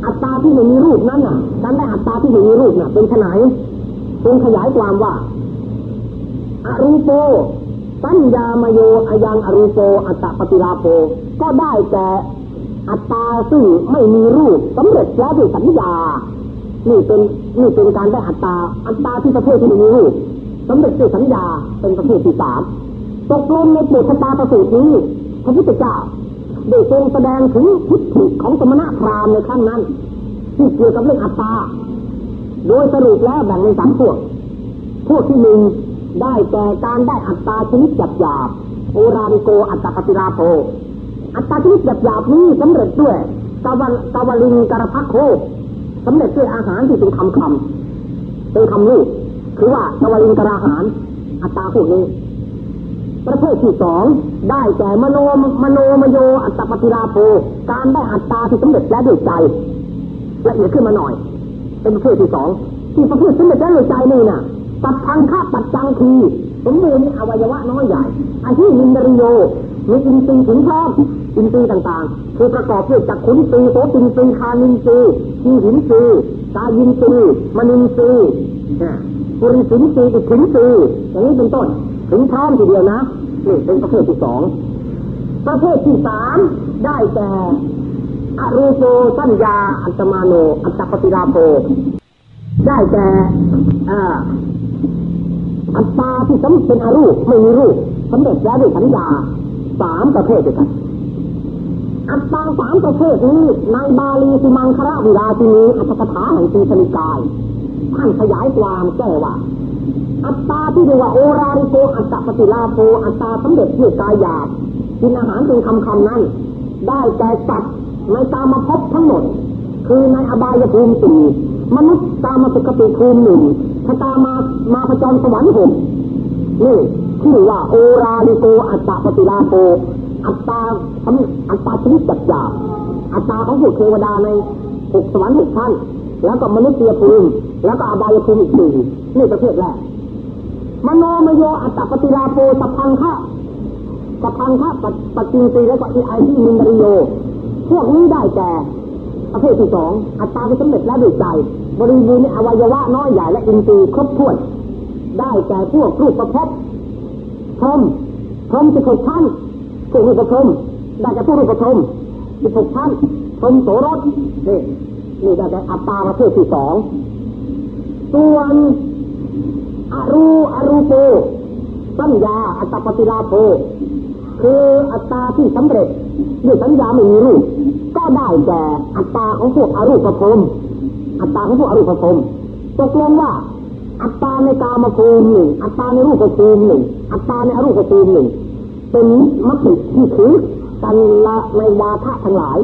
อัตตาที่ไม่มีรูปนั้นน่ะการได้อัตตาที่ไม่มีรูปน่ะ เป็นขนายเป็นขยายความว่าอรูปโปปัญญามโยอายังอรูปโปอัตตปฏิลาโภก็ได้แก่อัตตาซึ่งไม่มีรูปสำเร็จแล้วด้วยสัญญา นี่เป็นนี่เป็นการได้อัตตา อัตตาที่ประเภทที่ไม่มีรูปสำเร็จด้วยสัญญาเป็นประเภทที่สามตกลงในปุถตาประสูตรนี้พระพุทธเจ้าได้ทรงแสดงถึงพุทธิของสมณะพราหมณ์ในขั้นนั้น ที่เกี่ยวกับเรื่องอัตตา โดยสรุปแล้วแบ่งเป็นสามพวก พวกที่หนึ่งได้แก่การได้อัตตาชนิดหยาบหยาบโอราริโกอัตตาปฏิราโภอัตตาชนิดหยาบหยาบนี้สำเร็จด้วยกาวกาวลิงการพักโค สำเร็จด้วยอาหารที่เป็นคำคำเป็นคำลูกคือว่ากาวลิงกระหาร อัตตาพวกนี้ ประเภทที่สองได้แก่มโนมโนมโย อัตตปฏิลาโภการได้อัตตาที่สำเร็จแล้วด้วยใจละเอียดขึ้นมาหน่อย เป็นประเภทที่สองที่ประเภทสำเร็จแล้วด้วยใจนี่น่ะตัดทางข้าตัดจังทีสมบูรณ์อวัยวะน้อยใหญ่อาชีพมินดริโยมีอินทรีย์ถึงพร้อม อินทรีย์ต่างๆ คือประกอบด้วยจักขุนทรีย์โสตินทรีย์ฆานินทรีย์ชิวหินทรีย์กายินทรีย์มนินทรีย์ปุริสินทรีย์อิตถินทรีย์อย่างนี้เป็นต้น ถึงพร้อมทีเดียวนะนี่เป็นประเภทที่สองประเภทที่สามได้แก่อรูโปสัญญาอัตมาโน อัตตปฏิราโภได้แก่อัตตาที่สำเป็นอรูปไม่มีรูปสำเร็จแล้วด้วยสัญญาสามประเภทด้วยกัน อัตตาสามประเภทนี้ในบาลีสิมังคระวิราชินีอัตถกถาแห่งตีสนิกายท่านขยายความแก้ว่า อัตตาที่เรียกว่าโอราริโกอัตตปฏิลาโภอัตตาสำเร็จด้วยกายหยาบกินอาหารเป็นคำคำนั้น ได้แก่สัตว์ในตามมาพบทั้งหมด คือในอบายภูมิสี่มนุษย์ตามมาสุขติภูมิหนึ่งพระตามามาพระจรสวรรค์หกนี่ชื่อว่าโอราลิโกอัตตาปฏิลาโก อัตตาอัตตาชนิดจัดจาอัตตาของผู้เทวดาในหกสวรรค์หกท่านแล้วก็มนุษยภูมิแล้วก็อบายภูมิอีกสี่นี่ประเภทแรกมโนมโยอัตตาปฏิลาโกสัพพังคะสัพพังคะปัจจินตีแล้วก็อีไอที่มินริโยพวกนี้ได้แก่ประเภทที่สองอัตตาที่สำเร็จแล้วด้วยใจ บริบูรณ์ในอวัยวะน้อยใหญ่และอินทรีย์ครบถ้วน ได้แก่พวกรูปประพบพรมพรมสิบหกชั้น พวกรูปประพรมได้แก่พวรูปประพรมสิบหกชั้นพรมโสรสนี่นี่ได้แก่อัตตาประเภทที่สองส่วนอรูอรูโปสัญญาอัตตปฏิลาโภคืออัตตาที่สำเร็จด้วยสัญญาไม่มีรูป ก็ได้แก่อัตตาของพวกอรูปภพอัตตาของพวกอรูปภพตกลงว่า อัตตาในกามภูมิหนึ่งอัตตาในรูปภูมิหนึ่งอัตตาในอรูปภูมิหนึ่ง เป็นมติที่ถือกันละในวาทะทั้งหลาย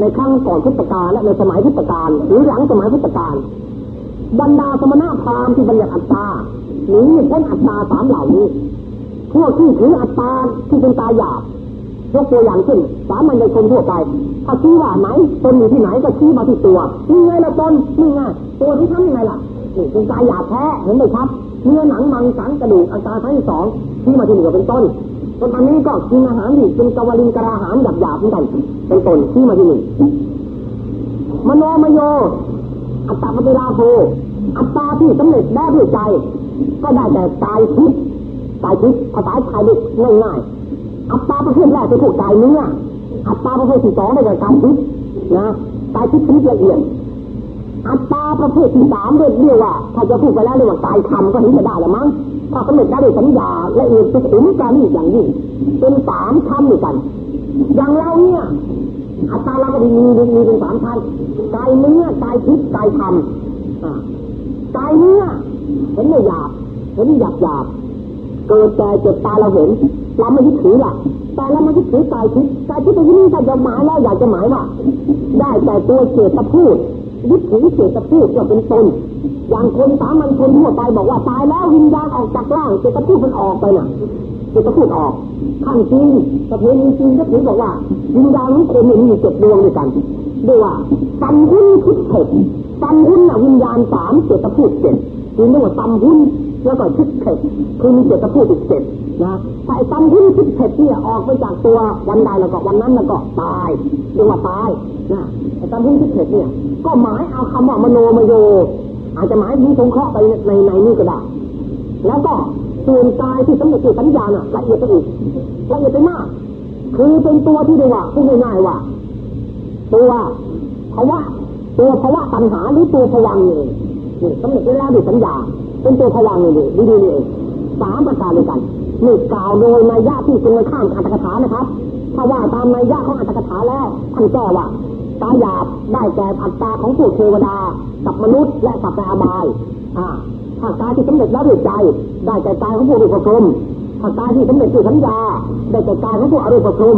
ในครั้งก่อนพุทธกาลและในสมัยพุทธกาลหรือหลังสมัยพุทธกาลบรรดาสมณะพราหมณ์ที่บัญญัติอัตตาหนีพ้นอัตตาสามเหล่านี้พวกที่ถืออัตตาที่เป็นตาหยาบยกตัวอย่างเช่นสามัญชนทั่วไปถ้าชี้ว่าไหนตนอยู่ที่ไหนก็ชี้มาที่ตัวนี่ไงละตนนี่ไงตัวที่ทำยังไงล่ะนี่เป็นกาหยาบแท้เห็นไหมครับเนื้อหนังมังสังกระดูกอาการทั้งสองชี้มาที่เหนือเป็นต้น ตอนนี้ก็กินอาหารที่เป็นกวลินกระหารหยาบหยาบเหมือนกันเป็นต้นชี้มาที่หนึ่งมโนมโย อัตตาปฏิราโภอัตตาที่สำเร็จได้ด้วยใจ ก็ได้แต่กายทิพย์กายทิพภาษาไทยเด็กง่ายๆอัตตาประเภทแรกเป็นพวกกายเนื้ออัตตาประเภทที่สองได้แก่กายทิพนะกายทิพย์ชนิดละเอียด อัตตาประเภทที่สามเรียกเรียกว่า ถ้าจะพูดไปแล้วเรียกว่ากายธรรมก็เห็นจะได้ละมั้งถ้าสำเร็จได้ด้วยสัญญาและเอียดสุขุมการนี่อย่างยิ่งเป็นสามชั้นด้วยกัน อย่างเราเนี่ยอัตตาเราก็มีมีมีเป็นสามชั้นกายเนื้อกายทิพย์กายธรรมกายเนื้อเห็นไม่หยาบเห็นหยาบหยาบเกิดแก่เจ็บตาเราเห็นเราไม่ยึดถือละแต่เราไม่ยึดถือกายทิพย์กายทิพย์ที่นี่ถ้าจะหมายแล้วอยากจะหมายว่า ได้แต่ตัวเจตพูด ยึดถือเจตพูดว่าเป็นตนอย่างคนสามัญชนทั่วไปบอกว่าตายแล้ววิญญาณออกจากร่างเจตพูดมันออกไปน่ะเจตพูดออกขั้นจริงประเพณีจริงก็ถือบอกว่าวิญญาณของคนมีอยู่เจ็ดดวงด้วยกันด้วยว่าตัมพุนคิดเถิดตัมพุนน่ะวิญญาณสามเจตพูดเจ็ดคือเรียกว่าตัมพุน แล้วก็คิดเถิดคือมีเจตพูดอีกเจ็ดนะแต่สัมพุนคิดเถิดเนี่ยออกไปจากตัววันใดแล้วก็วันนั้นแล้วก็ตายเรียกว่าตายนะแต่สัมพุนคิดเถิดเนี่ยก็หมายเอาคำว่ามโนมโย อาจจะหมายถึงสงเคราะห์ไปในในนี้ก็ได้แล้วก็ส่วนกายที่สำเร็จสัญญาณละเอียดไปอีกละเอียดไปมาก คือเป็นตัวที่เรียกว่าพูดง่ายๆว่า ตัวภาวะตัวภาวะปัญหาหรือตัวผวังนี่นี่สำเร็จได้แล้วด้วยสัญญา เป็นตัวผวังนี่ดีดีนี่เองสามประการด้วยกันนี่กล่าวโดยนัยยะที่เป็นในข้างอัตถกถานะครับ ถ้าว่าตามนัยยะของอัตถกถาแล้วท่านก้ว่าตาหยาบได้แก่อัตตาของผู้เทวดากับมนุษย์และสัตว์ในอบายอ่าถ้ากาที่สำเร็จแล้วด้วยใจ ได้แก่กายของผู้รูปภพถ้ากาที่สำเร็จด้วยสัญญา ได้แก่กายของผู้อรูปภพ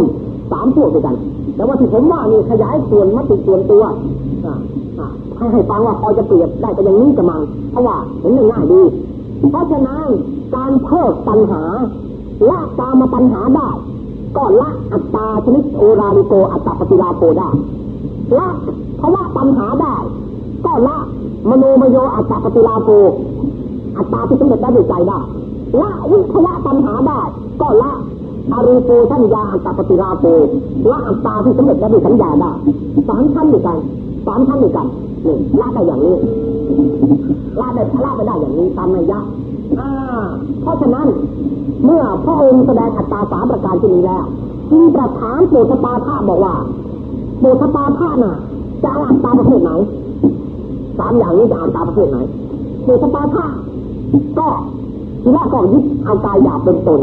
สามพวกด้วยกัน แต่ว่าที่ผมว่านี่ขยายส่วนมติส่วนตัวให้ให้ฟังว่าพอจะเปรียบได้แต่อย่างนี้กระมัง เพราะว่าเห็นง่ายดี เพราะฉะนั้นการเพิ่มปัญหาละตามมาปัญหาได้ก็ละอัตตาชนิดโอราลิโกอัตตาปฏิลาโปได้ละเพราะว่าปัญหาได้ ก็ละมโนมโยอัตตาปฏิลาโปอัตตาที่สำเร็จได้ด้วยใจได้ละวิภวะปัญหาได้ ก็ละ อารีโปสัญญาอัตตปฏิราโปละอัตตาที่สำเร็จแล้วด้วยสัญญาได้สามชั้นด้วยกันสามชั้นด้วยกันนี่ละได้อย่างนี้ละได้ละไปได้อย่างนี้ตามนัยยะอ่าเพราะฉะนั้น เมื่อพระองค์แสดงอัตตาสามประการที่นี้แล้วจึงประถามโปรตปาธาบอกว่าโปรตปาธาน่ะจะเอาอัตตาประเภทไหนสามอย่างนี้จะเอาอัตตาประเภทไหนโปรตปาธาก็ทีแรกก็ยึดเอากายหยาบเป็นตน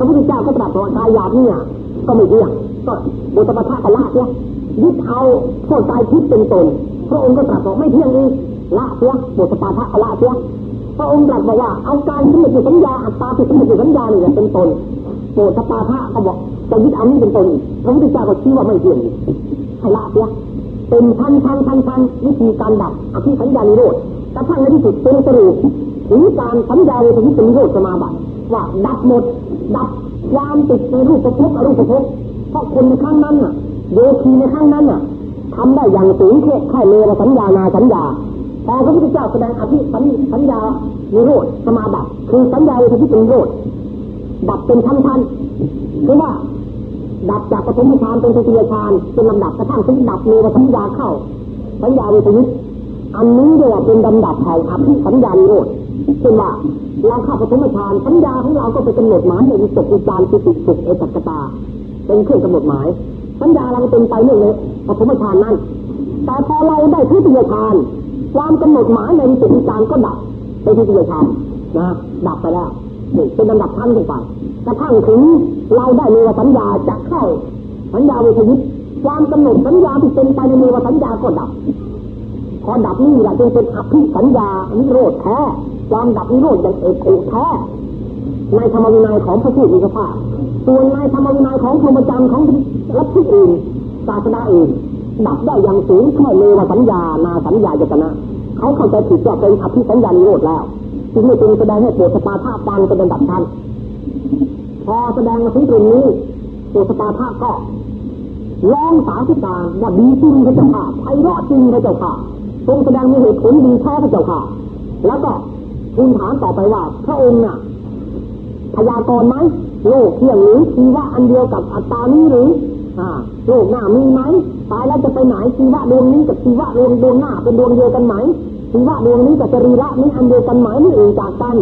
พระพุทธเจ้าก็ตรัสว่ากายหยาบเนี่ยก็ไม่เที่ยงก็โปรตปาธาก็ละเนี่ยยึดเอาพวกกายทิพย์เป็นตน พระองค์ก็ตรัสว่าไม่เที่ยงอีกละเสียโปรตปาธาก็ละเสียพระองค์ตรัสบอกว่าเอาการที่มันอยู่สัญญาอัตตาที่มันอยู่สัญญาเนี่ยเป็นตนโปรตปาธาก็บอกจะยึดเอานี้เป็นตนพระพุทธเจ้าก็ชี้ว่าไม่เที่ยงให้ละเสียเป็นพันพันพันพันวิธีการดับอภิสัญญานิโรธกระทั่งในที่สุดเป็นสรุปถึงการสัญญาเลยถึงเป็นนิโรธสมาบัติ ว่าดับหมด ดับความติดในรูปประพบอรูปประพบเพราะคนในครั้งนั้นน่ะโยคีในครั้งนั้นน่ะทำได้อย่างสูงเทพไข่เลวสัญญานาสัญญาพอพระพุทธเจ้าแสดงอภิสัญสัญญานิโรธสมาบัติคือสัญญาเลยที่เป็นโรธดับเป็นชั้นๆคือว่าดับจากปฐมฌานเป็นตติยฌานเป็นลำดับกระทั่งถึงดับเนวสัญญาเข้า สัญญาวิทยุอันนี้เรียกว่าเป็นลำดับแห่งอภิสัญญานิโรธเช่นว่า เราเข้าปฐมฌานสัญญาของเราก็ไปกำหนดหมายในวิสุทธิจารปิติสุขเอตักตา เป็นเครื่องกำหนดหมาย สัญญาเราเป็นไปเรื่องเลยปฐมฌานนั้นแต่พอเราได้ทุติยฌานความกำหนดหมายในวิสุทธิจารก็ดับเป็นทุติยฌานนะดับไปแล้วนี่เป็นลำดับขั้นขึ้นไปกระทั่งถึงเราได้เนวสัญญาจะเข้าสัญญาวิทยุความกำหนดสัญญาที่เป็นไปในเนวสัญญาก็ดับพอดับนี่แหละจึงเป็นอภิสัญญานิโรธแท้ ความดับนิโรธอย่างเอกโอแท้ในธรรมวินัยของพระพุทธเจ้าส่วนในธรรมวินัยของพรหมจรรย์ของรัฐที่อื่นศาสนาอื่นดับได้อย่างสูงแค่เลวสัญญานาสัญญายตนะ เขาเข้าใจผิดว่าเป็นอภิสัญญานิโรธแล้วจึงไม่เป็นแสดงให้โปรดสปาท่าฟังเป็นดับชั้นพอแสดงมาถึงตรงนี้โปรดสปาท่าก็ร้องสาธุการว่าดีจริงพระเจ้าค่ะไพเราะจริงพระเจ้าค่ะทรงแสดงมีเหตุผลดีแท้พระเจ้าค่ะ แล้วก็ ทูลถามต่อไปว่า พระองค์น่ะพยากรณ์ไหมโลกเที่ยงหรือชีวะอันเดียวกับอัตตานี้หรืออ่าโลกหน้ามีไหมตายแล้วจะไปไหนชีวะดวงนี้กับชีวะดวงดวงหน้าเป็นดวงเดียวกันไหมชีวะดวงนี้กับจรีระนี้อันเดียวกันไหมนี่อื่นจากกัน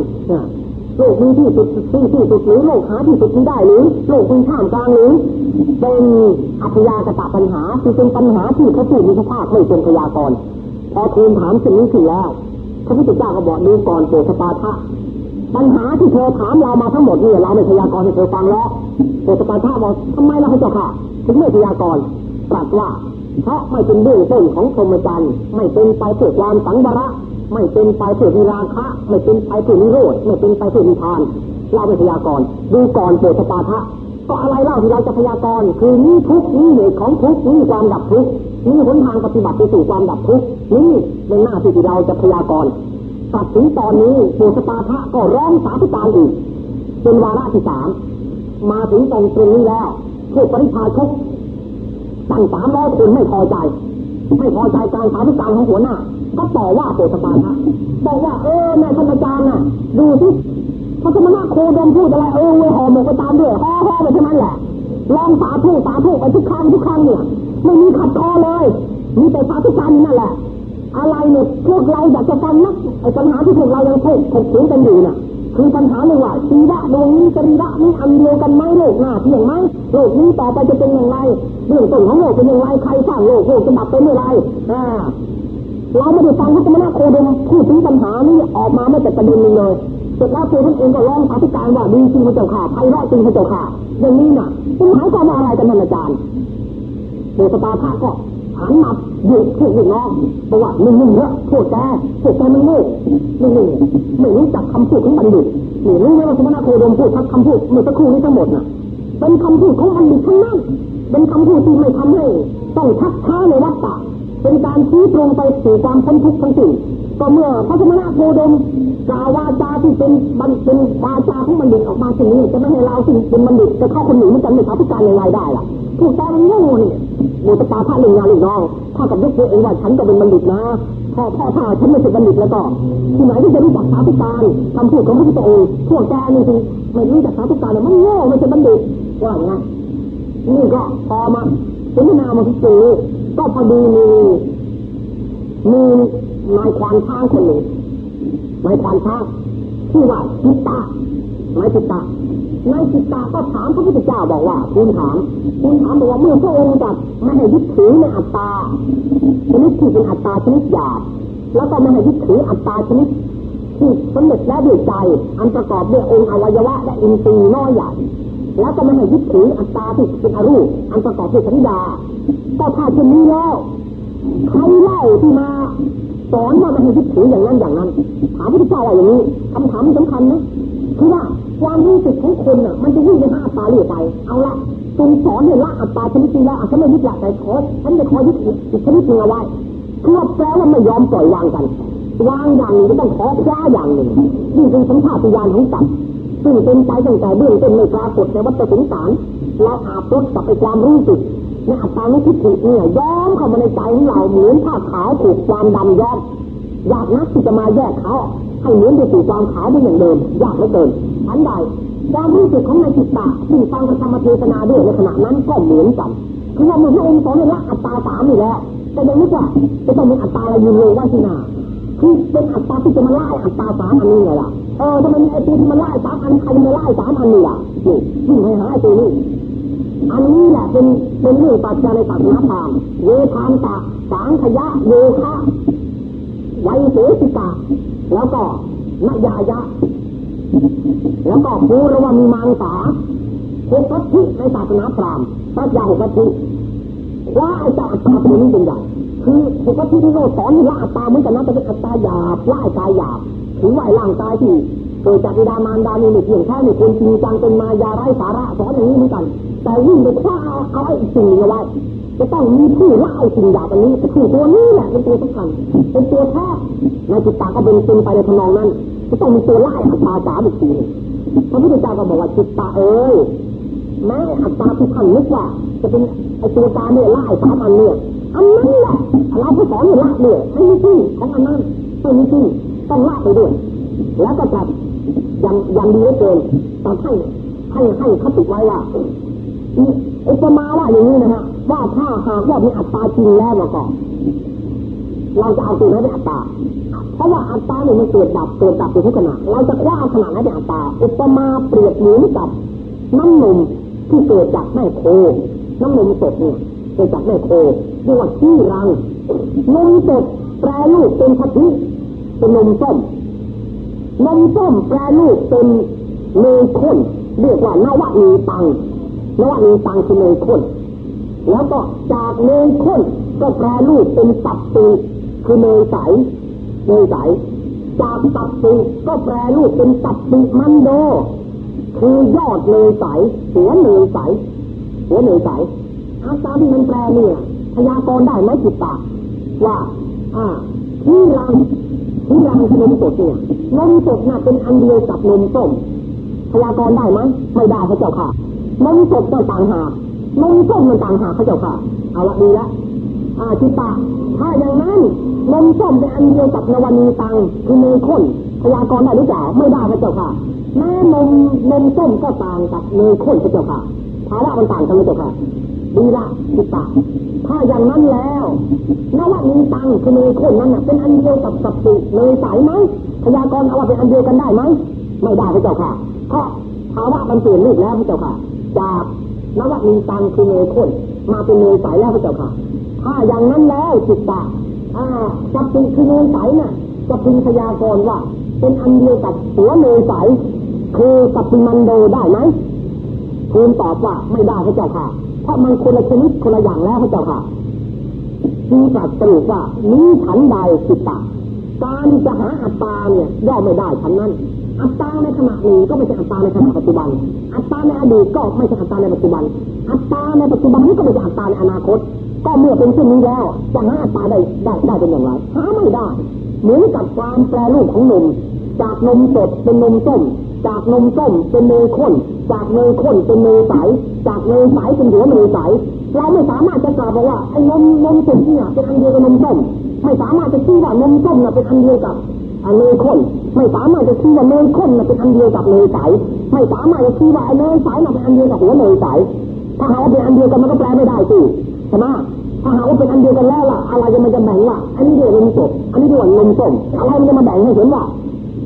โลกมีที่สุดที่ที่สุดหรือโลกหาที่สุดไม่ได้หรือโลกมีท่ามกลางหรือเป็นอัพยากตะปัญหาที่เป็นปัญหาที่เขาพูดมีสภาพไม่เป็นพยากรณ์พอทูลถามสิ่งนี้ถึงแล้ว พระพุทธเจ้าก็บอกดูก่อนโปรดสปาทะปัญหาที่เธอถามเรามาทั้งหมดนี่เราไม่พยากรณ์ให้เธอฟังแล้วโปรดสปาทะบอกทำไมเราให้เจ้าค่ะถึงไม่พยากรณ์ตรัสว่า เพราะไม่เป็นเบื้องต้นของพรหมจรรย์ไม่เป็นไปเพื่อความสังวระไม่เป็นไปเพื่อวิราคะ ไม่เป็นไปเพื่อนิโรธไม่เป็นไปเพื่อนิพานเราไม่พยากรณ์ดูก่อนโปรดสปาทะก็อะไรเล่าที่เราจะพยากรณ์คือนี้ทุกนี้เหตุของทุกนี้ความดับทุกนี้หนทางปฏิบัติไปสู่ความดับทุก นี้เป็นหน้าที่ที่เราจะพยากรณ์ตัดถึงตอนนี้ปรสปาทะก็ร้องสาธุการอีกเป็นวาระที่สามมาถึงตรงตรงนี้แล้วพวกปริพาชกตั้งสามร้อยคนไม่พอใจ ไม่พอใจการสาธุการของหัวหน้า ก็ต่อว่าปรสปาทะบอกว่าเออนายธรรมจารย์น่ะ ดูสิพระสมณะโคดมพูดอะไรเออเวหอหมกไปตามด้วยห่อห่อไปเท่านั้นแหละลองสาธุสาธุไปทุกครั้งทุกครั้งเนี่ยไม่มีขัดคอเลย มีแต่สาธุการนั่นแหละ อะไรเนี่ยพวกเราอยากจะฟังนักไอ้ปัญหาที่พวกเรายังถกถกเถียงกันอยู่น่ะ คือปัญหาเรื่องว่าชีวะดวงนี้สรีระนี้อันเดียวกันไหมโลกหน้าเที่ยงไหมโลกนี้ต่อไปจะเป็นอย่างไรเรื่องต้นของโลกเป็นอย่างไรใครสร้างโลกโลกจะดับไปเมื่อไรอ่าเราไม่ได้ฟังพระสมณะโคดมพูดถึงปัญหานี้ออกมาแม้แต่ประเด็นนึงเลยเสร็จแล้วตัวท่านเองก็ร้องสาธุการว่าดีจริงพระเจ้าข่าไพเราะจริงพระเจ้าข่าอย่างนี้น่ะเป็นหมายความว่าอะไรกันท่านอาจารย์โปฏฐปาทะก็ หันมาหยุดพวกลูกน้องประว่ามึงมึงเยอะพวกแกพวกแกมันโง่ไม่รู้ไม่รู้จักคำพูดของบัณฑิตนี่รู้ไหมว่าสมณะโคดมพูดทักคำพูดเมื่อสักครู่นี้ทั้งหมดน่ะเป็นคำพูดของบัณฑิตทั้งนั้นเป็นคำพูดที่ไม่ทำให้ต้องทักท้าในวัฏฏะเป็นการชี้ตรงไปสู่ความพ้นทุกข์ทั้งสิ้น ก็เมื่อพระสมณะโคดมกล่าววาจาที่เป็นบัณเป็นวาจาของบัณฑิตออกมาสิ่งนี้จะไม่ให้เราสิ่งเป็นบัณฑิตจะเข้าคนหนึ่งมันจะไม่ทับพิการยังไงได้ล่ะถูกแต่มันโง่นี่บูตปาพระหนึ่งงานหนึ่งน้องถ้ากับยกตัวเองว่าฉันก็เป็นบัณฑิตนะพ่อพ่อถ้าฉันไม่ใช่บัณฑิตแล้วก็ที่ไหนที่จะรู้จักสาธุการคำพูดของพระพุทธองค์พวกแกนี่สิไม่รู้จักสาธุการมันโง่ไม่ใช่บัณฑิตว่าไงนี่ก็พอมาสนทนามาพิจูก็พอดีมีมี นายควานช้างคนหนึ่งนายควานช้างชื่อว่าจิตตานายจิตตานายจิตตาก็ถามพระพุทธเจ้าบอกว่าคุณถามคุณถามบอกว่าเมื่อพระองค์จัดไม่ให้ยึดถือในอัตตาชนิดที่เป็นอัตตาชนิดหยาบแล้วก็ไม่ให้ยึดถืออัตตาชนิดที่สำเร็จแล้วด้วยใจ อันประกอบด้วยองค์อวัยวะและอินทรีย์น้อยใหญ่แล้วก็ไม่ให้ยึดถืออัตตาที่เป็นอรูปอันประกอบด้วยสัญญาก็ถ้าเช่นนี้แล้วใครเล่าที่มา สอนว่าไม่ให้ยึดถืออย่างนั้นอย่างนั้น ถามพระเจ้าว่าอย่างนี้คำถามสำคัญนะคือว่าความรู้สึกของคนอะ มันจะวิ่งไปหาอัตตาเรื่อยไป เอาละจงสอนให้ละอัตตาชนิดนี้แล้วอาจจะไม่ยึดละแต่ขอฉันจะคอยยึดอีกชนิดหนึ่งเอาไว้คือแปลว่าไม่ยอมปล่อยวางกัน วางอย่างหนึ่งก็ต้องขอคว้าอย่างหนึ่งนี่เป็นสัมผัสยาของสัตว์ซึ่งเป็นไปตั้งแต่เบื้องต้นไม่ปรากฏในวัฏสงสารเราอาบรถกับไปความรู้สึก ในอัตตาไม่คิดถึงเนี่ยย้อมเข้ามาในใจของเราเหมือนผ้าขาวถูกความดำย้อมยากนักที่จะมาแยกเขาให้เหมือนไปสู่ความขาวได้อย่างเดิมยากเหลือเกินอันใดความรู้สึกของนายจิตตาซึ่งฟังธรรมเทศนาด้วยในขณะนั้นก็เหมือนกันคือว่ามื่อพระองค์สอนในละอัตตาสามนี่แล้วแต่ยังนึกว่าจะต้องมีอัตตาอะไรยืนเลยว่าที่นาคือเป็นอัตตาที่จะมาไล่อัตตาสามอันนี้ไงล่ะเออทำไมมีไอ้ตัวที่มาไล่สามอันใครมาไล่สามอันนี่ล่ะนี่ยิ่งให้หาไอ้ตัวนี้ อันนี้แหละเป็นเป็นเรื่องปัจจัยในศาสนาพราหมณ์เวทานตะสังขยะโยคะไวเสสิกาแล้วก็นยายะ แล้วก็ภูรวมีมังสาหกพัทธิในศาสนาพราหมณ์พระยาหกพัทธิว่าไอ้เจ้าอัตตาตัวนี้เป็นใหญ่คือหกพัทธิที่เราสอนนี่ละอัตตาเหมือนกันนะแต่เป็นอัตตาหยาบละไอ้กายหยาบถือว่าร่างกายที่เกิดจากบิดามารดานี่เพียงแค่นี่คนจริงจังเป็นมายาไร้สาระสอนอย่างนี้เหมือนกัน แต่ยิ่งไปคว้าเอาไอ้สิ่งนี้เอาไว้จะต้องมีผู้ละไอ้สิ่งหยาบอันนี้คือตัวนี้แหละเป็นตัวสำคัญเป็นตัวแท้ในจิตตาก็เป็นเป็นไปในทนองนั้นจะต้องมีตัวไล่อัตตาสามอีกทีพระพุทธเจ้าก็บอกว่าจิตตาเอ้ยแม้อัตตาที่ท่านนึกว่า จะเป็นไอ้ตัวตาเนี่ยไล่สามอันเนี่ยอันนั้นแหละเราผู้สอนเนี่ยละเนี่ยไม่มีจริงของอันนั้นไม่มีจริงต้องละไปด้วย แล้วก็จับยังยังดีเหลือเกินตอนให้ให้ให้เขาติดไว้ว่า อุปมาว่าอย่างนี้นะฮะว่าถ้าหากว่ามีอัตตาจริงแล้วมาก่อนเราจะเอาตัวนั้นเป็นอัตตา เพราะว่าอัตตาเนี่ยมันเกิดดับเกิดดับอยู่ทุกขณะเราจะคว้าขนาดนั้นเป็นอัตตา อุปมาเปรียบเหมือนกับน้ำนมที่เกิดจากแม่โค น้ำนมสดเนี่ยเกิดจากแม่โคเรียกว่าขี้รังนมสดแปรรูปเป็นพัทิเป็นนมส้มนมส้มแปรรูปเป็นเนยข้นเรียกว่านวนีตัง นวนีตังคือเนยข้นแล้วก็จากเนยข้นก็แปรรูปเป็นตับปีคือเนยใสเนยใสจากตับปีก็แปรรูปเป็นตับปีมันโด คือยอดเนยใสหัวเนยใสหัวเนยใสอาการที่มันแปรเนี่ยพยากรณ์ได้ไหมจิตตาว่า อ่าที่รังที่รังนมสดเนี่ยนมสดน่ะเป็นอันเดียวกับนมส้มพยากรณ์ได้ไหมไม่ได้พระเจ้าค่ะ นมสดก็ต่างหากนมส้มมันต่างหากพระเจ้าค่ะ เอาละดีละอาจิตตาถ้าอย่างนั้นนมส้มเป็นอันเดียวกับนวนีตังคือเนยข้นพยากรณ์ได้หรือเปล่าไม่ได้พระเจ้าค่ะแม่นมนมส้มก็ต่างกับเนยข้นพระเจ้าค่ะภาวะมันต่างกันพระเจ้าค่ะดีละจิตตาถ้าอย่างนั้นแล้วนวนีตังคือเนยข้นนั้นเป็นอันเดียวกับสับปิเนยใสไหมพยากรณ์เอาว่าเป็นอันเดียวกันได้ไหมไม่ได้พระเจ้าค่ะเพราะภาวะมันเปลี่ยนรูปแล้วพระเจ้าค่ะ จากนวนีตังคือเนยข้นมาเป็นเนยใสแล้วพระเจ้าค่ะ ถ้าอย่างนั้นแล้วจิตตาอ่าสับปิคือเนยใสน่ะจะพึงพยากรณ์ว่า เป็นอันเดียวกับหัวเนยใส คือสับปิมันโดได้ไหมทูลตอบว่าไม่ได้พระเจ้าค่ะ เพราะมันคนละชนิดคนละอย่างแล้วพระเจ้าค่ะจึงตรัสสรุปว่านี้ฉันใดจิตตาการจะหาอัตตาเนี่ยย่อไม่ได้ฉันนั้น อัตตาในขณะนี้ก็ไม่ใช่อัตตาในขณะปัจจุบัน อัตตาในอดีตก็ไม่ใช่อัตตาในปัจจุบัน อัตตาในปัจจุบันนี้ก็ไม่ใช่อัตตาในอนาคต ก็เมื่อเป็นเช่นนี้แล้วจะหาอัตตาได้ได้ได้เป็นอย่างไรหาไม่ได้ เหมือนกับความแปรรูปของนมจากนมสดเป็นนมส้ม จากนมส้มเป็นเนยข้น จากเนยข้นเป็นเนยใส จากเนยใสเป็นหัวเนยใส เราไม่สามารถจะกล่าวบอกว่าไอ้นมนมสดเนี่ยเป็นอันเดียวกับนมส้ม ไม่สามารถจะชี้ว่านมส้มน่ะเป็นอันเดียวกับ เนยข้นไม่สามารถจะชี้ว่าเนยข้นเป็นอันเดียวกับเนยใสไม่สามารถจะชี้ว่าไอ้เนยใสเป็นอันเดียวกับหัวเนยใสถ้าหากว่าเป็นอันเดียวกันมันก็แปลไม่ได้สิใช่ไหมถ้าหากว่าเป็นอันเดียวกันแล้วล่ะ อะไรจะมันจะแบ่งว่าอันนี้เรียกนมสดอันนี้เรียกนมส้มอะไรมันจะมาแบ่งให้เห็นว่า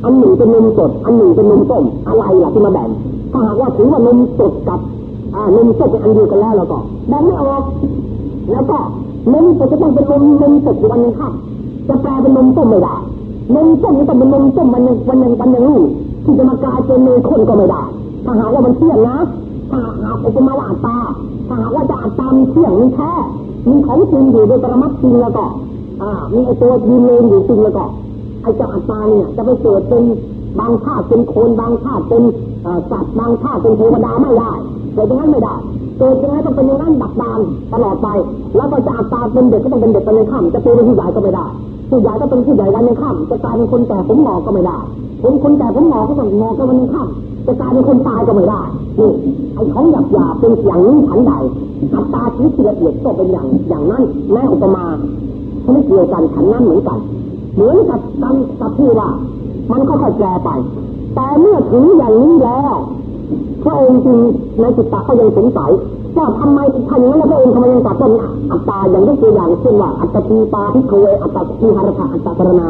อันหนึ่งเป็นนมสดอันหนึ่งเป็นนมส้มอะไรล่ะที่มาแบ่งถ้าหากว่าถือว่านมสดกับอ่านมส้มเป็นอันเดียวกันแล้วแล้วก็แบ่งไม่ออกแล้วก็นมสดจะต้องเป็นนมนมสดวันนึงครับจะแปลเป็นนมส้มไม่ได้ นมส้มนี่ต้องเป็นนมส้มวันนึงวันนึงวันนึงลูกที่จะมากลายเป็นเนยข้นก็ไม่ได้ถ้าหากว่ามันเที่ยงนะถ้าหากอุปมาว่าอัตตาถ้าหากว่าจะอัตตามีเที่ยงมีแท้มีของจริงอยู่โดยประมัตจริงแล้วก็อ่ามีไอตัวยืนเลนอยู่จริงแล้วก็ไอเจ้าอัตตาเนี่ยจะไปเกิดเป็นบางชาติเป็นคนบางชาติเป็นสัตว์บางชาติเป็นเทวดาไม่ได้เกิดอย่างนั้นไม่ได้เกิดอย่างนั้นต้องเป็นอย่างนั้นดักดานตลอดไป แล้วก็จะอัตตาเป็นเด็กก็ต้องเป็นเด็กไปในข้ามจะเป็นผู้ใหญ่ก็ไม่ได้ ผู้ใหญ่ก็เป็นผู้ใหญ่วันในข้ามจะกลายเป็นคนแก่ผมหงอกก็ไม่ได้ผมคนแก่ผมหงอกก็ต้องหงอกก็วันในข้ามจะกลายเป็นคนตายก็ไม่ได้นี่ไอ้ของหยาบหยาเป็นอย่างนี้ฉันใดอัตตาชีวิตละเอียดก็เป็นอย่างอย่างนั้นแม่อุปมาไม่เกี่ยวกันฉันนั้นเหมือนกันเหมือนกับกันกับที่ว่า มันก็ค่อยแปรไป แต่เมื่อถึงอย่างนี้แล้วพระองค์จึงในจิตตาเขายังสงสัย ว่าทำไมท่านอย่างนั้นพระองค์ทำไมยังตัดต้นอัตตาอย่างยกตัวอย่างเช่นว่าอัตตีปาพิโคเวอัตตีหารคาอัตตารณา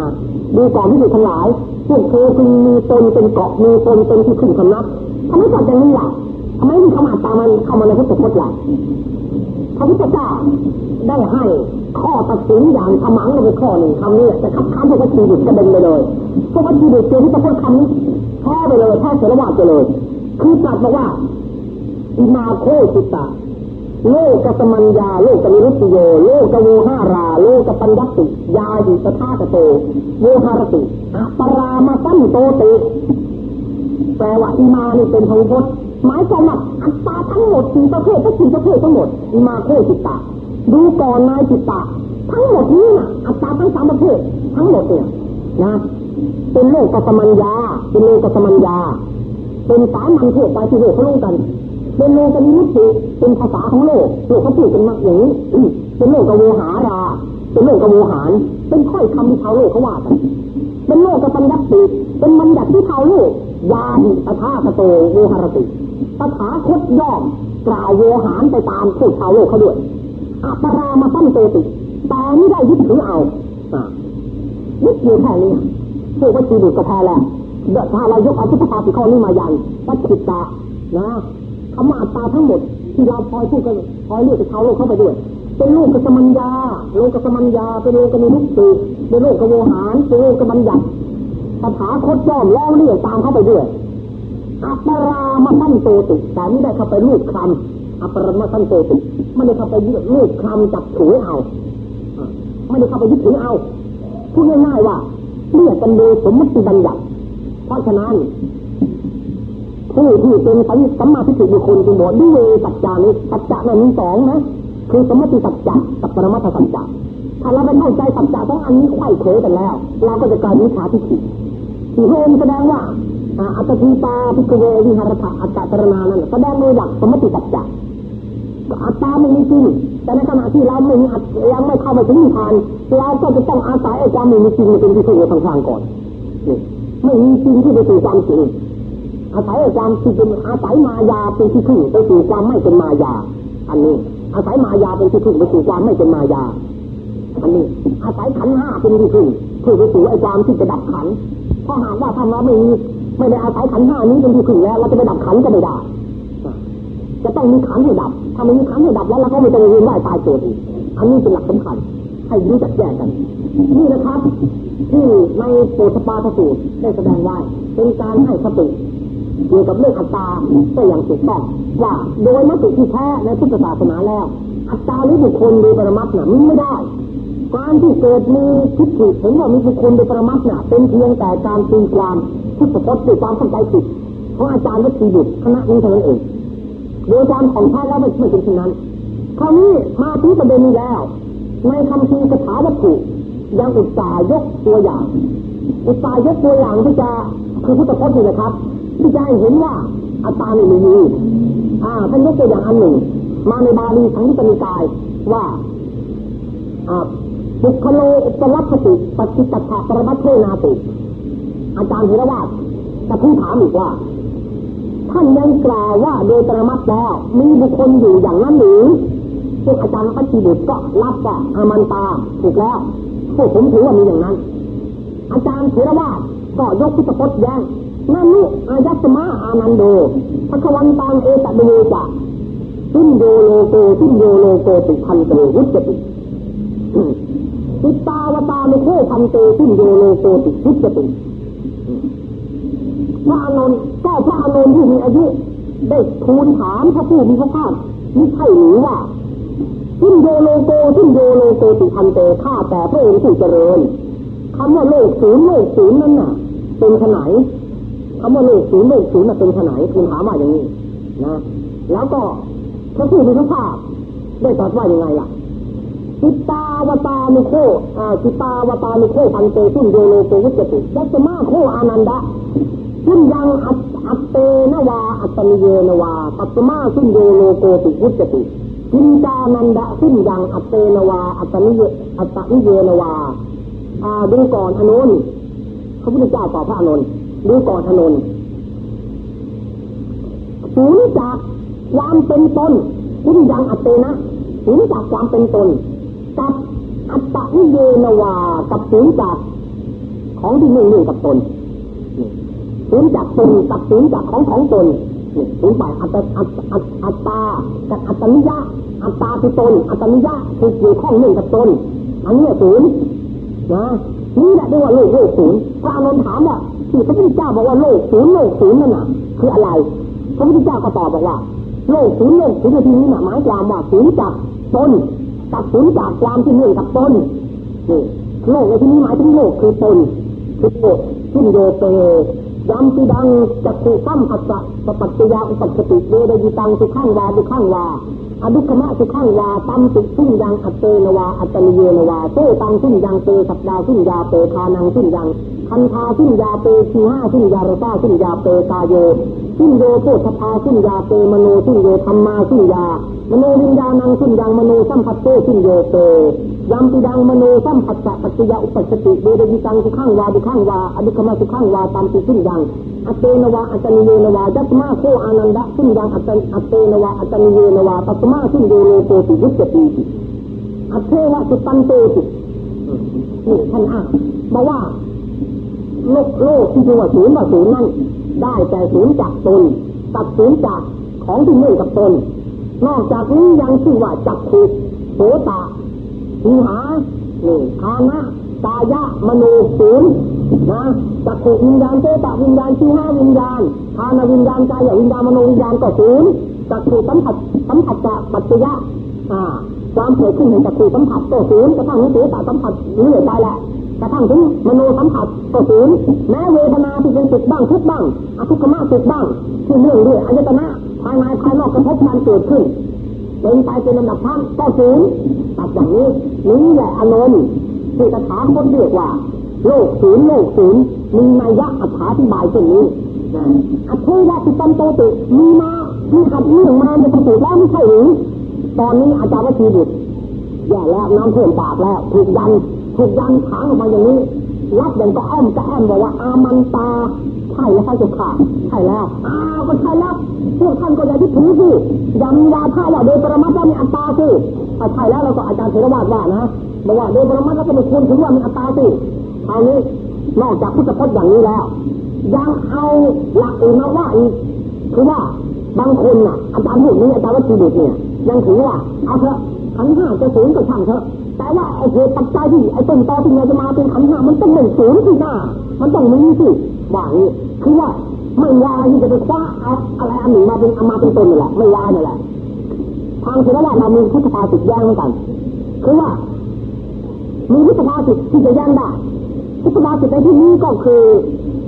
ดูก่อนที่อยู่ทั้งหลายพวกเธอจึงมีตนเป็นเกาะมีตนเป็นที่ขึ้นคำนับทำไมตัดอย่างนี้ล่ะทำไมมีคำอัตตามันเข้ามาในพุทธพจน์ล่ะพระพุทธเจ้าได้ให้ข้อตัดสินอย่างขมังในข้อหนึ่งคำนี้จะขับข้ามพวกวัตถุดิบกระเด็นไปเลยพวกวัตถุดิบเจอที่ตะพูดคำนี้แพ้ไปเลยแพ้เสรวาไปเลย คือตรัสบอกว่า มาโข จิตตะโลกสมัญญาโลกนิรุตติโยโลกโวหาราโลกปัญญัตติยาหิ ตถาคโตโวหรติ อปรามสันโตติแปลว่าอิมานี่เป็นพหุพจน์หมายความว่าอัตตาทั้งหมดสี่ประเภททั้งสี่ประเภททั้งหมดอิมาโข จิตตะดูก่อนนายจิตตะทั้งหมดนี้นะอัตตาทั้งสามประเภททั้งหมดเนี่ยนะเป็นโลกัสมัญญาเป็นโลกกัสมัญญาเป็นสามัญทั่วไปที่โลกเขาลงกัน เป็นโลกนิมิติเป็นภาษาของโลกโลกเขาพูดกันมากอย่างนี้เป็นโลกกโวหาราเป็นโลกกโวหาร เป็นค่อยคำที่ชาวโลกเขาว่ากันเป็นโลกกัปัญญติเป็นมันญัติที่ชาวโลกยาหิตถาคโตโวหารติตถาคตย่อมกล่าวโวหารไปตามพวกชาวโลกเขาด้วยอัปรามาตั้งโตติแต่ไม่ได้ยึดถือเอายึดถือแค่นี้พวกวัตถุดิบก็แพ้แล้วเดี๋ยวถ้าเรายกเอาพุทธภาษิข้อนี้มายันวัตถิตานะ คำว่าอัตตาทั้งหมด ที่เราพลอยพูดกันพลอยเรียกชาวโลกเข้าไปด้วย เป็นโลกกสมัญญา โลกกสมัญญา เป็นโลกกมีลุกติเป็นโลกกโวหารเป็นโลกกบัญญัติคาถาคดย่อมแล้วเรียกตามเข้าไปด้วยอัปรามาตั้งโตติแต่ไม่ได้เข้าไปลูกคำอัปรามาตั้งโตติไม่ได้เข้าไปยึดลูกคำจับถือเอาไม่ได้เข้าไปยึดถือเอาพูดง่ายๆว่าเรียกกันโดยสมมติบัญญัติ เพราะฉะนั้น ผู้ที่เป็นสัมมาทิฏฐิบุคคลจึงบอกด้วยสัจจานี้สัจจะนั้นมีสองนะ คือสมมติสัจจะกับปรมัตถสัจจะถ้าเราไปเข้าใจสัจจะต้องอันนี้ไข้เขวกันแล้ว เราก็จะกลายเป็นชาทิฏฐิที่พระองค์แสดงว่าอัตติปาพิกเววิหารถะอัตตรนานั้นแสดงโดยหลักสมมติสัจจะอัตตาไม่มีจริงแต่ในขณะที่เราไม่มียังไม่เข้าไปถึงนิพพานเราก็จะต้องอาศัยไอ้ความไม่มีจริงเป็นที่พึ่งทางทางก่อนไม่มีจริงที่ไปสู่ความจริง อาศัยความที่เป็นอาศัยมายาเป็นที่พึ่งไปสู่ความไม่เป็นมายา อันนี้ อาศัยมายาเป็นที่พึ่งไปสู่ความไม่เป็นมายา อันนี้ อาศัยขันห้าเป็นที่พึ่งเพื่อไปสู่ไอ้ความที่จะดับขันเพราะหากว่าถ้าเราไม่มีไม่ได้อาศัยขันห้านี้เป็นที่พึ่งแล้วเราจะไปดับขันก็ไม่ได้จะต้องมีขันให้ดับ ถ้าไม่มีขันให้ดับแล้วเราก็ไม่ต้องเวียนว่ายตายเอีกอันนี้เป็นหลักสำคัญ ให้รู้จักแยกกัน นี่นะครับ ที่ในโปรตปาทสูตรได้แสดงไว้เป็นการให้สติ เกี่ยวกับเรื่องอัตตาก็อย่างถูกต้องว่าโดยมติที่แท้ในพุทธศาสนาแล้ว อัตตาหรือบุคคลโดยปรมัตถ์น่ะมันไม่ได้การที่เกิดมีทิฏฐิเห็นว่ามีบุคคลโดยปรมัตถ์น่ะเป็นเพียงแต่การตีความพุทธพจน์ด้วยความเข้าใจผิดของอาจารย์วัตถีบุตรคณะนี้เท่านั้นเองโดยความของแท้แล้วไม่ไม่เป็นเช่นนั้นคราวนี้มาที่ประเด็นนี้แล้ว ในคำพีคาถาวัตถุยังอุตส่าห์ยกตัวอย่างอุตส่าห์ยกตัวอย่างที่จะคือพุทธพจน์นี่นะครับ ที่จะให้เห็นว่าอัตตาไม่มีอ่าท่านยกตัวอย่างอันหนึ่ง มาในบาลีสังยุตติกายว่าอ่าบุคโลอุปรัพติปฏิตัถะปรมัตเทนาติอาจารย์ธีรวัตรจะพูดถามอีกว่า ท่านยังกล่าวว่าโดยปรมัตแล้วมีบุคคลอยู่อย่างนั้นหรือซึ่อาจารย์พัชีบุตรก็รับว่าอามันตาถูกแล้วพวกผมถือว่ามีอย่างนั้น อาจารย์เทรวาก็ยกพุทธพจน์แย้ง นั่นนุอายัสมาอานันโดพระควันตังเอตเดเวจะสุญโญ โลโกสุญโญ โลโกติ ภันเตวุจจติ กิตตาวตา นุโข ภันเตสุญโญ โลโกติวุจจติพระอานนท์ก็พระอานนท์ที่มีอายุได้ทูลถามพระผู้มีพระภาคนี่ใช่หรือว่าสิ้นโยโลโกสิ้นโยโลโกติพันเตข้าแต่พระองค์ผู้เจริญคำว่าโลกศูนย์โลกศูนย์นั้นน่ะ เป็นไฉน คำว่าโลกศูนย์โลกศูนย์น่ะเป็นขนายคุณถามว่าอย่างนี้นะแล้วก็พระผู้มีพระภาคได้ตรัสว่ายังไงล่ะกิตตาวตานุโขอ่ากิตตาวตานุโขภันเตสุญโญโลโกวุจจติยัสมาโขอานันทะสุญญังอัตอัตเตนวาอัตตนิเยนวาตัสมาสุญโญโลโกติวุจจติกิญจานันทะสุญญังอัตเตนวาอัตตนิเยอัตตนิเยนวาอ่าดูก่อนอนุนพระพุทธเจ้าตอบพระอนุน ดูก่อนอนุนศูนจากความเป็นตนคุณยังอัตเตนะศูนจากความเป็นตนกับอัตตะนิเยนวากับศูนจากของที่หนึ่งนึ่งกับตนศูนจากตนกับศูนจากของของตนศูนไปอัตตอัตอัตอัตตากับอัตตนิยะอัตตาคือตนอัตตนิยะคือเกี่ยวข้องหนึ่งกับตนอันนี้ศูนย์นะนี่แหละเรียกว่าโลกโลกศูนย์พระอานนถามว่า ที่พระพุทธเจ้าบอกว่าโลกศูนย์โลกศูนย์นั่นน่ะ คืออะไร พระพุทธเจ้าก็ตอบบอกว่า โลกศูนย์โลกศูนย์ในที่นี้หมายความว่าศูนย์จากตนตัดสินย์จากความที่เนื่องกับตนนี่โลกในที่นี้หมายถึงโลกคือตนคือโลกขึ้นโยเปยามติดังจักขุสัมผัสสะสปัจจยาอุปสติเวดยิตังสุขังวาดุขังวาอดุขมะสุขังวาตัมติสุ่งยังอัตเตนวาอัตตนิเยนวาโซตังสุ่งยังเตสัปดาสุ่งยาเปทานังสุ่งยัง คันธาสุ่งยาเปชีห้าสุ่งยารตาสุ่งยาเปกาโยสุ่งโยโพธพาสุ่งยาเปมโนสุ่งโยธรรมาสุ่งยามโนวิญญาณังสุ่งยังมโนสัมผัสเตสุ่งโยเปยามปิดังมโนสัมผัสสะปัจจยาอุปสติเวดยิตังสุขังวาดุขังวาอดุขมะสุขังวาตัมติสุ่งยังอัตเตนวาอัตนิเยนวายัตมาโคอานันดะสุ่งยังอัตอัตเตนวาอัตนิเยนวาตัตมาสุ่งโยโลโกติวุจติอัตเทวะสุตันโตตินี่ท่านอ่านบอกว่า โลกโลกที่เรียกว่าศูนย์ว่าศูนย์นั่นได้แต่ศูนย์จากตนตัดศูนย์จากของที่เนื่อกับตน นอกจากนี้ยังชื่อว่าจักขุโสตะทีหานี่ทานะตายะมโนศูนย์นะจักขุวิญญาณโสตวิญญาณที่ห้าวิญญาณทานวิญญาณกายวิญญาณมโนวิญญาณก็ศูนย์จักขุสัมผัสสัมผัสจะปัจจยะอ่าความเกิดขึ้นแห่งจักขุสัมผัสก็ศูนย์กระทั่งนิโสตสัมผัสเรื่อยไปแหละ กระทั่งถึงมโนสัมผัสก็ศูนย์แม้เวทนาที่เป็นสุขบ้างทุกบ้างอทุกขมสุขบ้างที่เรื่องด้วยอายตนะภายในภายนอกกระทบกันเกิดขึ้นเป็นไปเป็นลำดับขั้นก็ศูนย์ตัดอย่างนี้นี้แหละอานนท์ที่คาถาคนเรียกว่า โลกศูนย์โลกศูนย์มีนัยยะอธิบายเช่นนี้อัตเทวะติตันโตติมีมามีขัดเรื่องมาในปฏิแล้วไม่ใช่หรือตอนนี้อาจารย์วัชีบุตรแย่แล้วน้ำเพิ่มปากแล้วถูกยัน ถูกยันขังออกมาอย่างนี้รับอย่างก็อ้อมก็แอมบอกว่าอามันตาใช่แล้วใช่จะขาใช่แล้วอ้าวก็ใช่แล้วพวกท่านก็อย่าที่ถือสิยำยาท่าว่าโดยปรมัตถ์ว่ามีอัตตาสิถ้าใช่แล้วเราก็อาจารย์เทรวาสว่านะบอกว่าโดยปรมัตถ์แล้วก็ไม่ควรถือว่ามีอัตตาสิคราวนี้นอกจากพุทธพจน์อย่างนี้แล้ว ยังเอาหลักอื่นมาว่าอีกคือว่าบางคนน่ะอาจารย์พูดนี้อาจารย์วัชีบุตรเนี่ยยังถือว่าเอาเถอะขันห้าจะสูงก็ช่างเถอะ แต่ว่าไอ้เหตุปัจจัยที่ไอ้ต้นตอที่เราจะมาเป็นขันห้ามันต้องหนึ่งศูนย์ที่หน้า มันต้องมีสิว่างี้คือว่าไม่วาที่จะไปคว้าเอาอะไรอันหนึ่งมาเป็นมาเป็นตนนี่แหละไม่วายนี่แหละทางเทรวาเรามีพุทธภาษิตแย้งเหมือนกัน คือว่า มีพุทธภาษิตที่จะแย้งได้พุทธภาษิตในที่นี้ก็คือ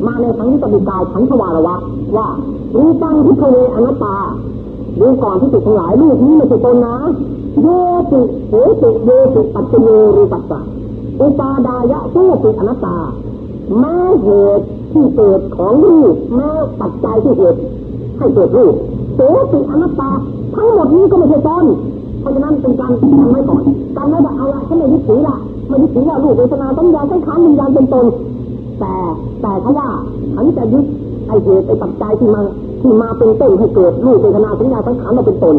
มาในทั้งที่ปฏิกายทั้งทวารวะว่ารูปังพิทเวอนัตตาดูก่อนที่ติดทั้งหลายลูกนี้ไม่ใช่ตนนะ โยติโหติโยติปัจจโยรูปัสสะอุปาดายะโสติอนัตตาแม้เหตุที่เกิดของรูปแม้ปัจจัยที่เหตุให้เกิดรูปโสติอนัตตา ทั้งหมดนี้ก็ไม่ใช่ตนเพราะฉะนั้นเป็นการทำไว้ก่อนการไม่ว่าเอาละฉันไม่ยึดถือละไม่ยึดถือว่ารูปเวทนาสัญญาสังขารวิญญาณเป็นตนแต่แต่เขาว่าฉันจะยึดไอเหตุไอปัจจัยที่มาที่มาเป็นต้นให้เกิดรูปเวทนาสัญญาสังขารมาเป็นตน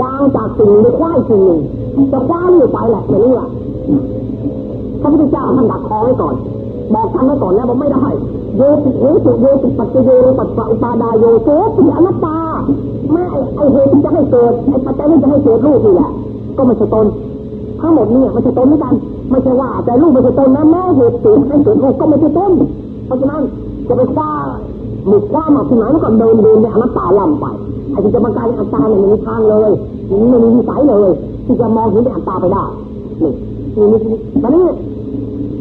วางจากสิ่งไปคว้าสิ่งหนึ่งจะคว้าเรื่อไปแหละไม่รู้ล่ะพระพุทธเจ้าท่านดักคอไว้ก่อน บอกท่านไว้ก่อนแล้วบอกไม่ได้โยติเหตุโยติปัจจโยปัจจอุปาดาโยโสติอนัตตาไม่ไอเหตุที่จะให้เกิดไอปัจจัยที่จะให้เกิดรูปนี่แหละก็ไม่ใช่ตนทั้งหมดนี่ไม่ใช่ตนเหมือนกัน ไม่ใช่ว่าแต่รูปไม่ใช่ตนนะแม่เหตุสิให้เกิดรูปก็ไม่ใช่ตนเพราะฉะนั้นจะไปคว้าหมุกคว้ามาที่ไหนแล้วก็เดินเดินในอนัตตาล่ำไป ไอ้ที่จะมากลายเป็นอัตตาเนี่ยไม่มีทางเลยไม่มีวิสัยเลย ที่จะมองเห็นเป็นอัตตาไปได้นี่นี่นี่ตอนนี้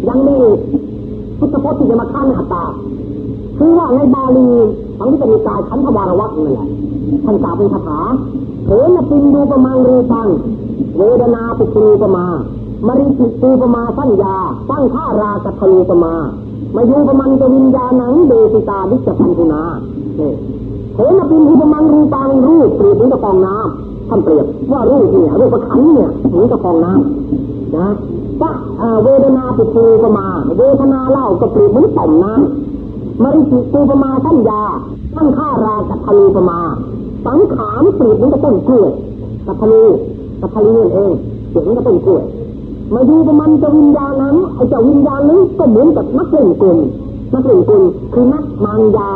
ยังมีพุทธพจน์ที่จะมาข้ามอัตตาคือว่าในบาลีทั้งที่จะมีกายขันธวารวัตนั่แหละท่านกล่าวเป็นคาถาเถนปินดูประมังรูปัง เวดนาปุกรูประมา มริจิตูประมาสัญญาตั้งข้ารากัทลูปมามายูปมันจะวิญญาณังเดติตาดิจพันธุนาเนี่ย เถนปินอุปมังรูปังรูปเปรียบเหมือนกับฟองน้ำท่านเปรียบว่ารูปเนี่ยรูปขันเนี่ยเหมือนกับฟองน้ำนะว่าเวดนาปุกรูปมา เวทนาเล่าก็เปรียบเหมือนต่อมน้ำมริจิตูปมาสัญญาตั้งข้ารากัทลูปมา สังขารเปรียบเหมือนกับต้นกล้วยกัทลูกัทลีนั่นเองเสียงก็เป็นกล้วยมาดูประมันจะวิญญาณนั้นไอ้เจ้าวิญญาณนี้ก็เหมือนกับนักเล่นกลนักเล่นกลคือนักมารยา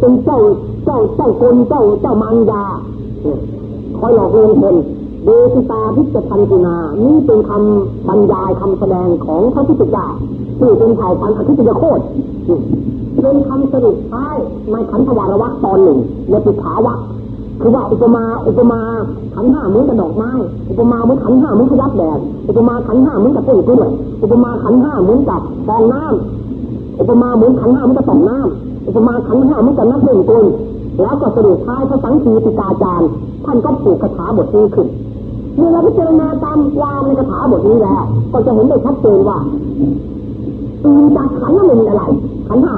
เป็นเจ้า เจ้าเจ้ากลเจ้าเจ้ามารยาคอยหลอกลวงคนเดชิตาพิจพันธุนานี่เป็นคำบรรยายคำแสดงของพระพุทธเจ้าที่เป็นเผ่าพันธุ์อธิตโคตเป็นคำสรุปท้ายในขันธวารวักตอนหนึ่งในปิขาวักคือว่าอุปมาอุปมาขันห้าเหมือนกับดอกไม้อุปมาเหมือนขันห้าเหมือนขยับแดดอุปมาขันห้าเหมือนกับต้นกล้วยอุปมาขันห้าเหมือนกับฟองน้ำ อุปมาเหมือนขันห้ามือนกับต่อมน้ำอุปมาขันห้ามือนกับนักเล่นกลแล้วก็สรุปท้ายพระสังคีติกาจารย์ ท่านก็ปลูกคาถาบทนี้ขึ้นเมื่อเราพิจารณาตามความในคาถาบทนี้แล้ว ก็จะเห็นได้ชัดเจนว่าตื่นจากขันนั้นมีอะไรขันห้า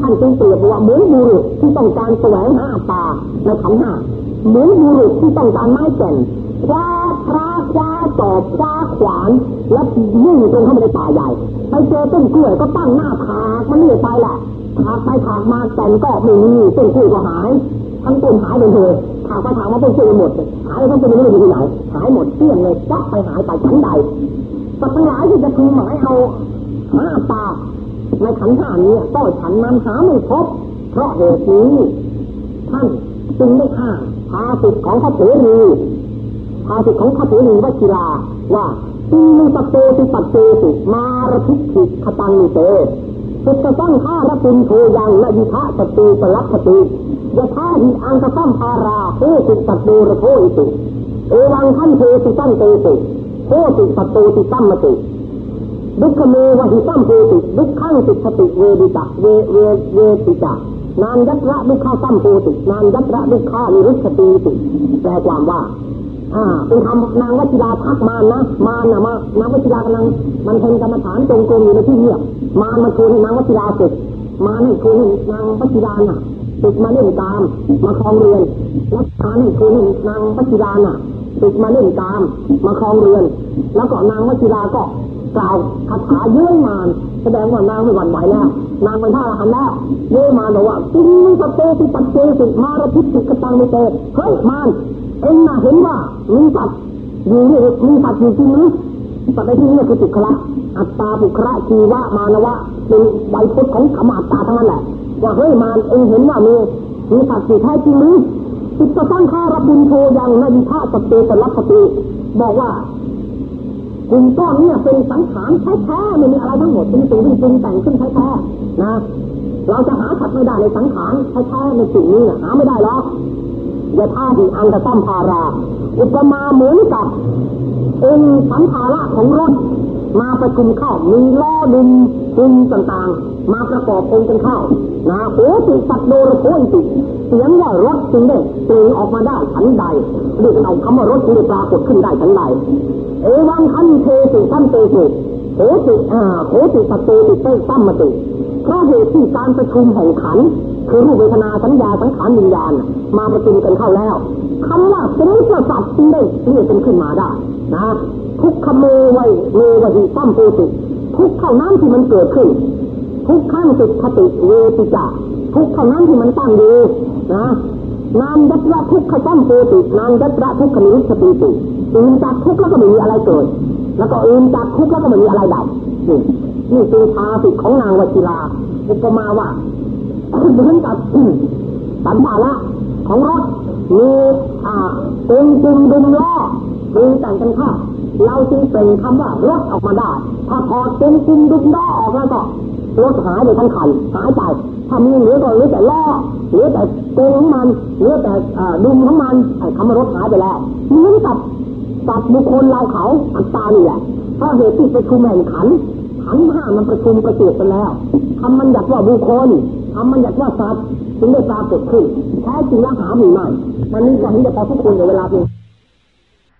ท่านจึงเปรียบว่าเหมือนบุรุษที่ต้องการแสวงหาตาในขันห้าเหมือนบุรุษที่ต้องการไม้แก่นว้า คว้าตอบคว้าขวานแล้วยิ่งจนเข้าไปในป่าใหญ่ ไปเจอต้นกล้วยก็ตั้งหน้าถากมันเลื่อยไปแหละถากไปถากมาแก่นก็ไม่มีต้นกล้วยก็หาย ทั้งต้นหายไปเลยถากไปถากมาต้นกล้วยหมดหายทั้งต้นไม่รู้อยู่ที่ไหนหายหมดเตี้ยงเลยจับไปหายไปชั้นใดสัตว์ทั้งหลายที่จะพึงหมายเอาห้าตาในขันธ์ห้านี้ก็ฉันนั้นหาไม่พบ เพราะเหตุนี้ท่านจึงได้อ้างภาษิตของพระเถรี ภาษิตของพระเถรีวชิราว่ากินนุสัตโตติปัจเจสิมารทิฏฐิคตังนุเตสุทธสังขารปุญโชยังนยิธะสัตตูปลัพภติยถาหิอังคสัมภาราโหติสัทโทระโถอิติเอวังขันเธสุสันเตสุโหติสัตโตติสัมมติทุกขเมวะหิสัมโภติทุกขังติฏฐติเวติจะเวเวเวติจานานยัตระดุขาสัมโพตินานยัตระดุขานิรุสติติแปลความว่า อ่าเป็นคำนางวชิราทักมานะ มานะมานางวชิรากำลังมันเป็นกรรมฐานจงกรมอยู่ในที่เงียบมามาชวนนางวชิราศึกมาให้ชวนนางวชิราน่ะศึกมาเล่นตาม มาคลองเรือนแล้วมาให้ชวนนางวชิราน่ะศึกมาเล่นตาม มาคลองเรือน แล้วก็นางวชิราก็กล่าวคาถาเย้ยมารแสดงว่านางไม่หวั่นไหวแล้ว นางเป็นอรหันต์แล้วเย้ยมารบอกว่ากินนุสัตโตติปัจเจสิมารทิฏฐิคตังนุเตเฮ้ยมาร เอ็งน่ะเห็นว่ามีสัตว์อยู่นี่มีสัตว์อยู่จริงหรือสัตว์ในที่นี้คือปุคคละอัตตาปุคคละชีวะมานวะเป็นไวพจน์ของคำอัตตาทั้งนั้นแหละว่าเฮ้ยมารเอ็งเห็นว่ามีมีสัตว์อยู่แท้จริงหรือจิตตั้งข้ารับบินโทยังในาวิภาสเตตลัพติบอกว่าคุณก้อนเนี่ยเป็นสังขารแท้ๆไม่มีอะไรทั้งหมดเป็นสิ่งที่จริงแต่งขึ้นแท้ๆนะ เราจะหาสัตว์ไม่ได้ในสังขารแท้ๆในสิ่งนี้หาไม่ได้หรอก ยาท่าดีอังกตัมพารา อุปมาเหมือนกับองค์สัมภาระของรถ มาประชุมเข้ามีล้อดุมดุมต่างๆ มาประกอบองค์กันเข้านะโหติสัตโดรโคอิติเสียงว่ารถจึงได้เปล่งออกมาได้ฉันใดเรียกเอาคำว่ารถจึงได้ปรากฏขึ้นได้ฉันใดเอวังคันเทสิทันเตสิโหติอ่าโหติสัตโตติเต้ตั้มมติ เพราะเหตุที่การประชุมแห่งขันธ์ คือรูปเวทนาสัญญาสังขารวิญญาณมาประชุมกันเข้าแล้วคำว่าสมมติว่าสัตว์จึงได้เรียกเป็นขึ้นมาได้นะทุกขโมไวเมวหิตั้มโพติทุกเข้าน้ำที่มันเกิดขึ้น ทุกขั้งติดคติเวติจาทุกเท่านั้นที่มันตั้งอยู่นะนามยัตระทุกขต้มเปตินามยัตระทุกขนิสติติอื่นจากทุกแล้วก็ไม่มีอะไรเกิด แล้วก็อื่นจากทุกแล้วก็ไม่มีอะไรดับนี่ นี่คือภาสิทของนางวชิราอุปมาว่าเหมือนกับสัมภาระของรถมีอ่าเป็นจุมดุมล้อดึงแต่งกันข้าเราจึงเป็นคำว่ารถออกมาได้ ถ้าพอเป็นจุมดุมล้อออกแล้วก็รถหายไปทั้งคันหายไปถ้ามีเหลือก็เหลือแต่ล้อเหลือแต่เกงของมันเหลือแต่อ่ดุมของมันไอ้คำว่ารถหายไปแล้วเหมือนกับสัตว์บุคคลเราเขาอัตตานี่แหละเพราะเหตุที่ประชุมแห่งขัน ขันห้ามันประชุมประจุกันแล้วคำมันอยากว่าบุคคลคำมันอยากว่าสัตว์ถึงได้ปรากฏขึ้นแท้จริงแล้วหาไม่ไม่มันนี้ก็เห็นจะพอทุกคนในเวลาเพียง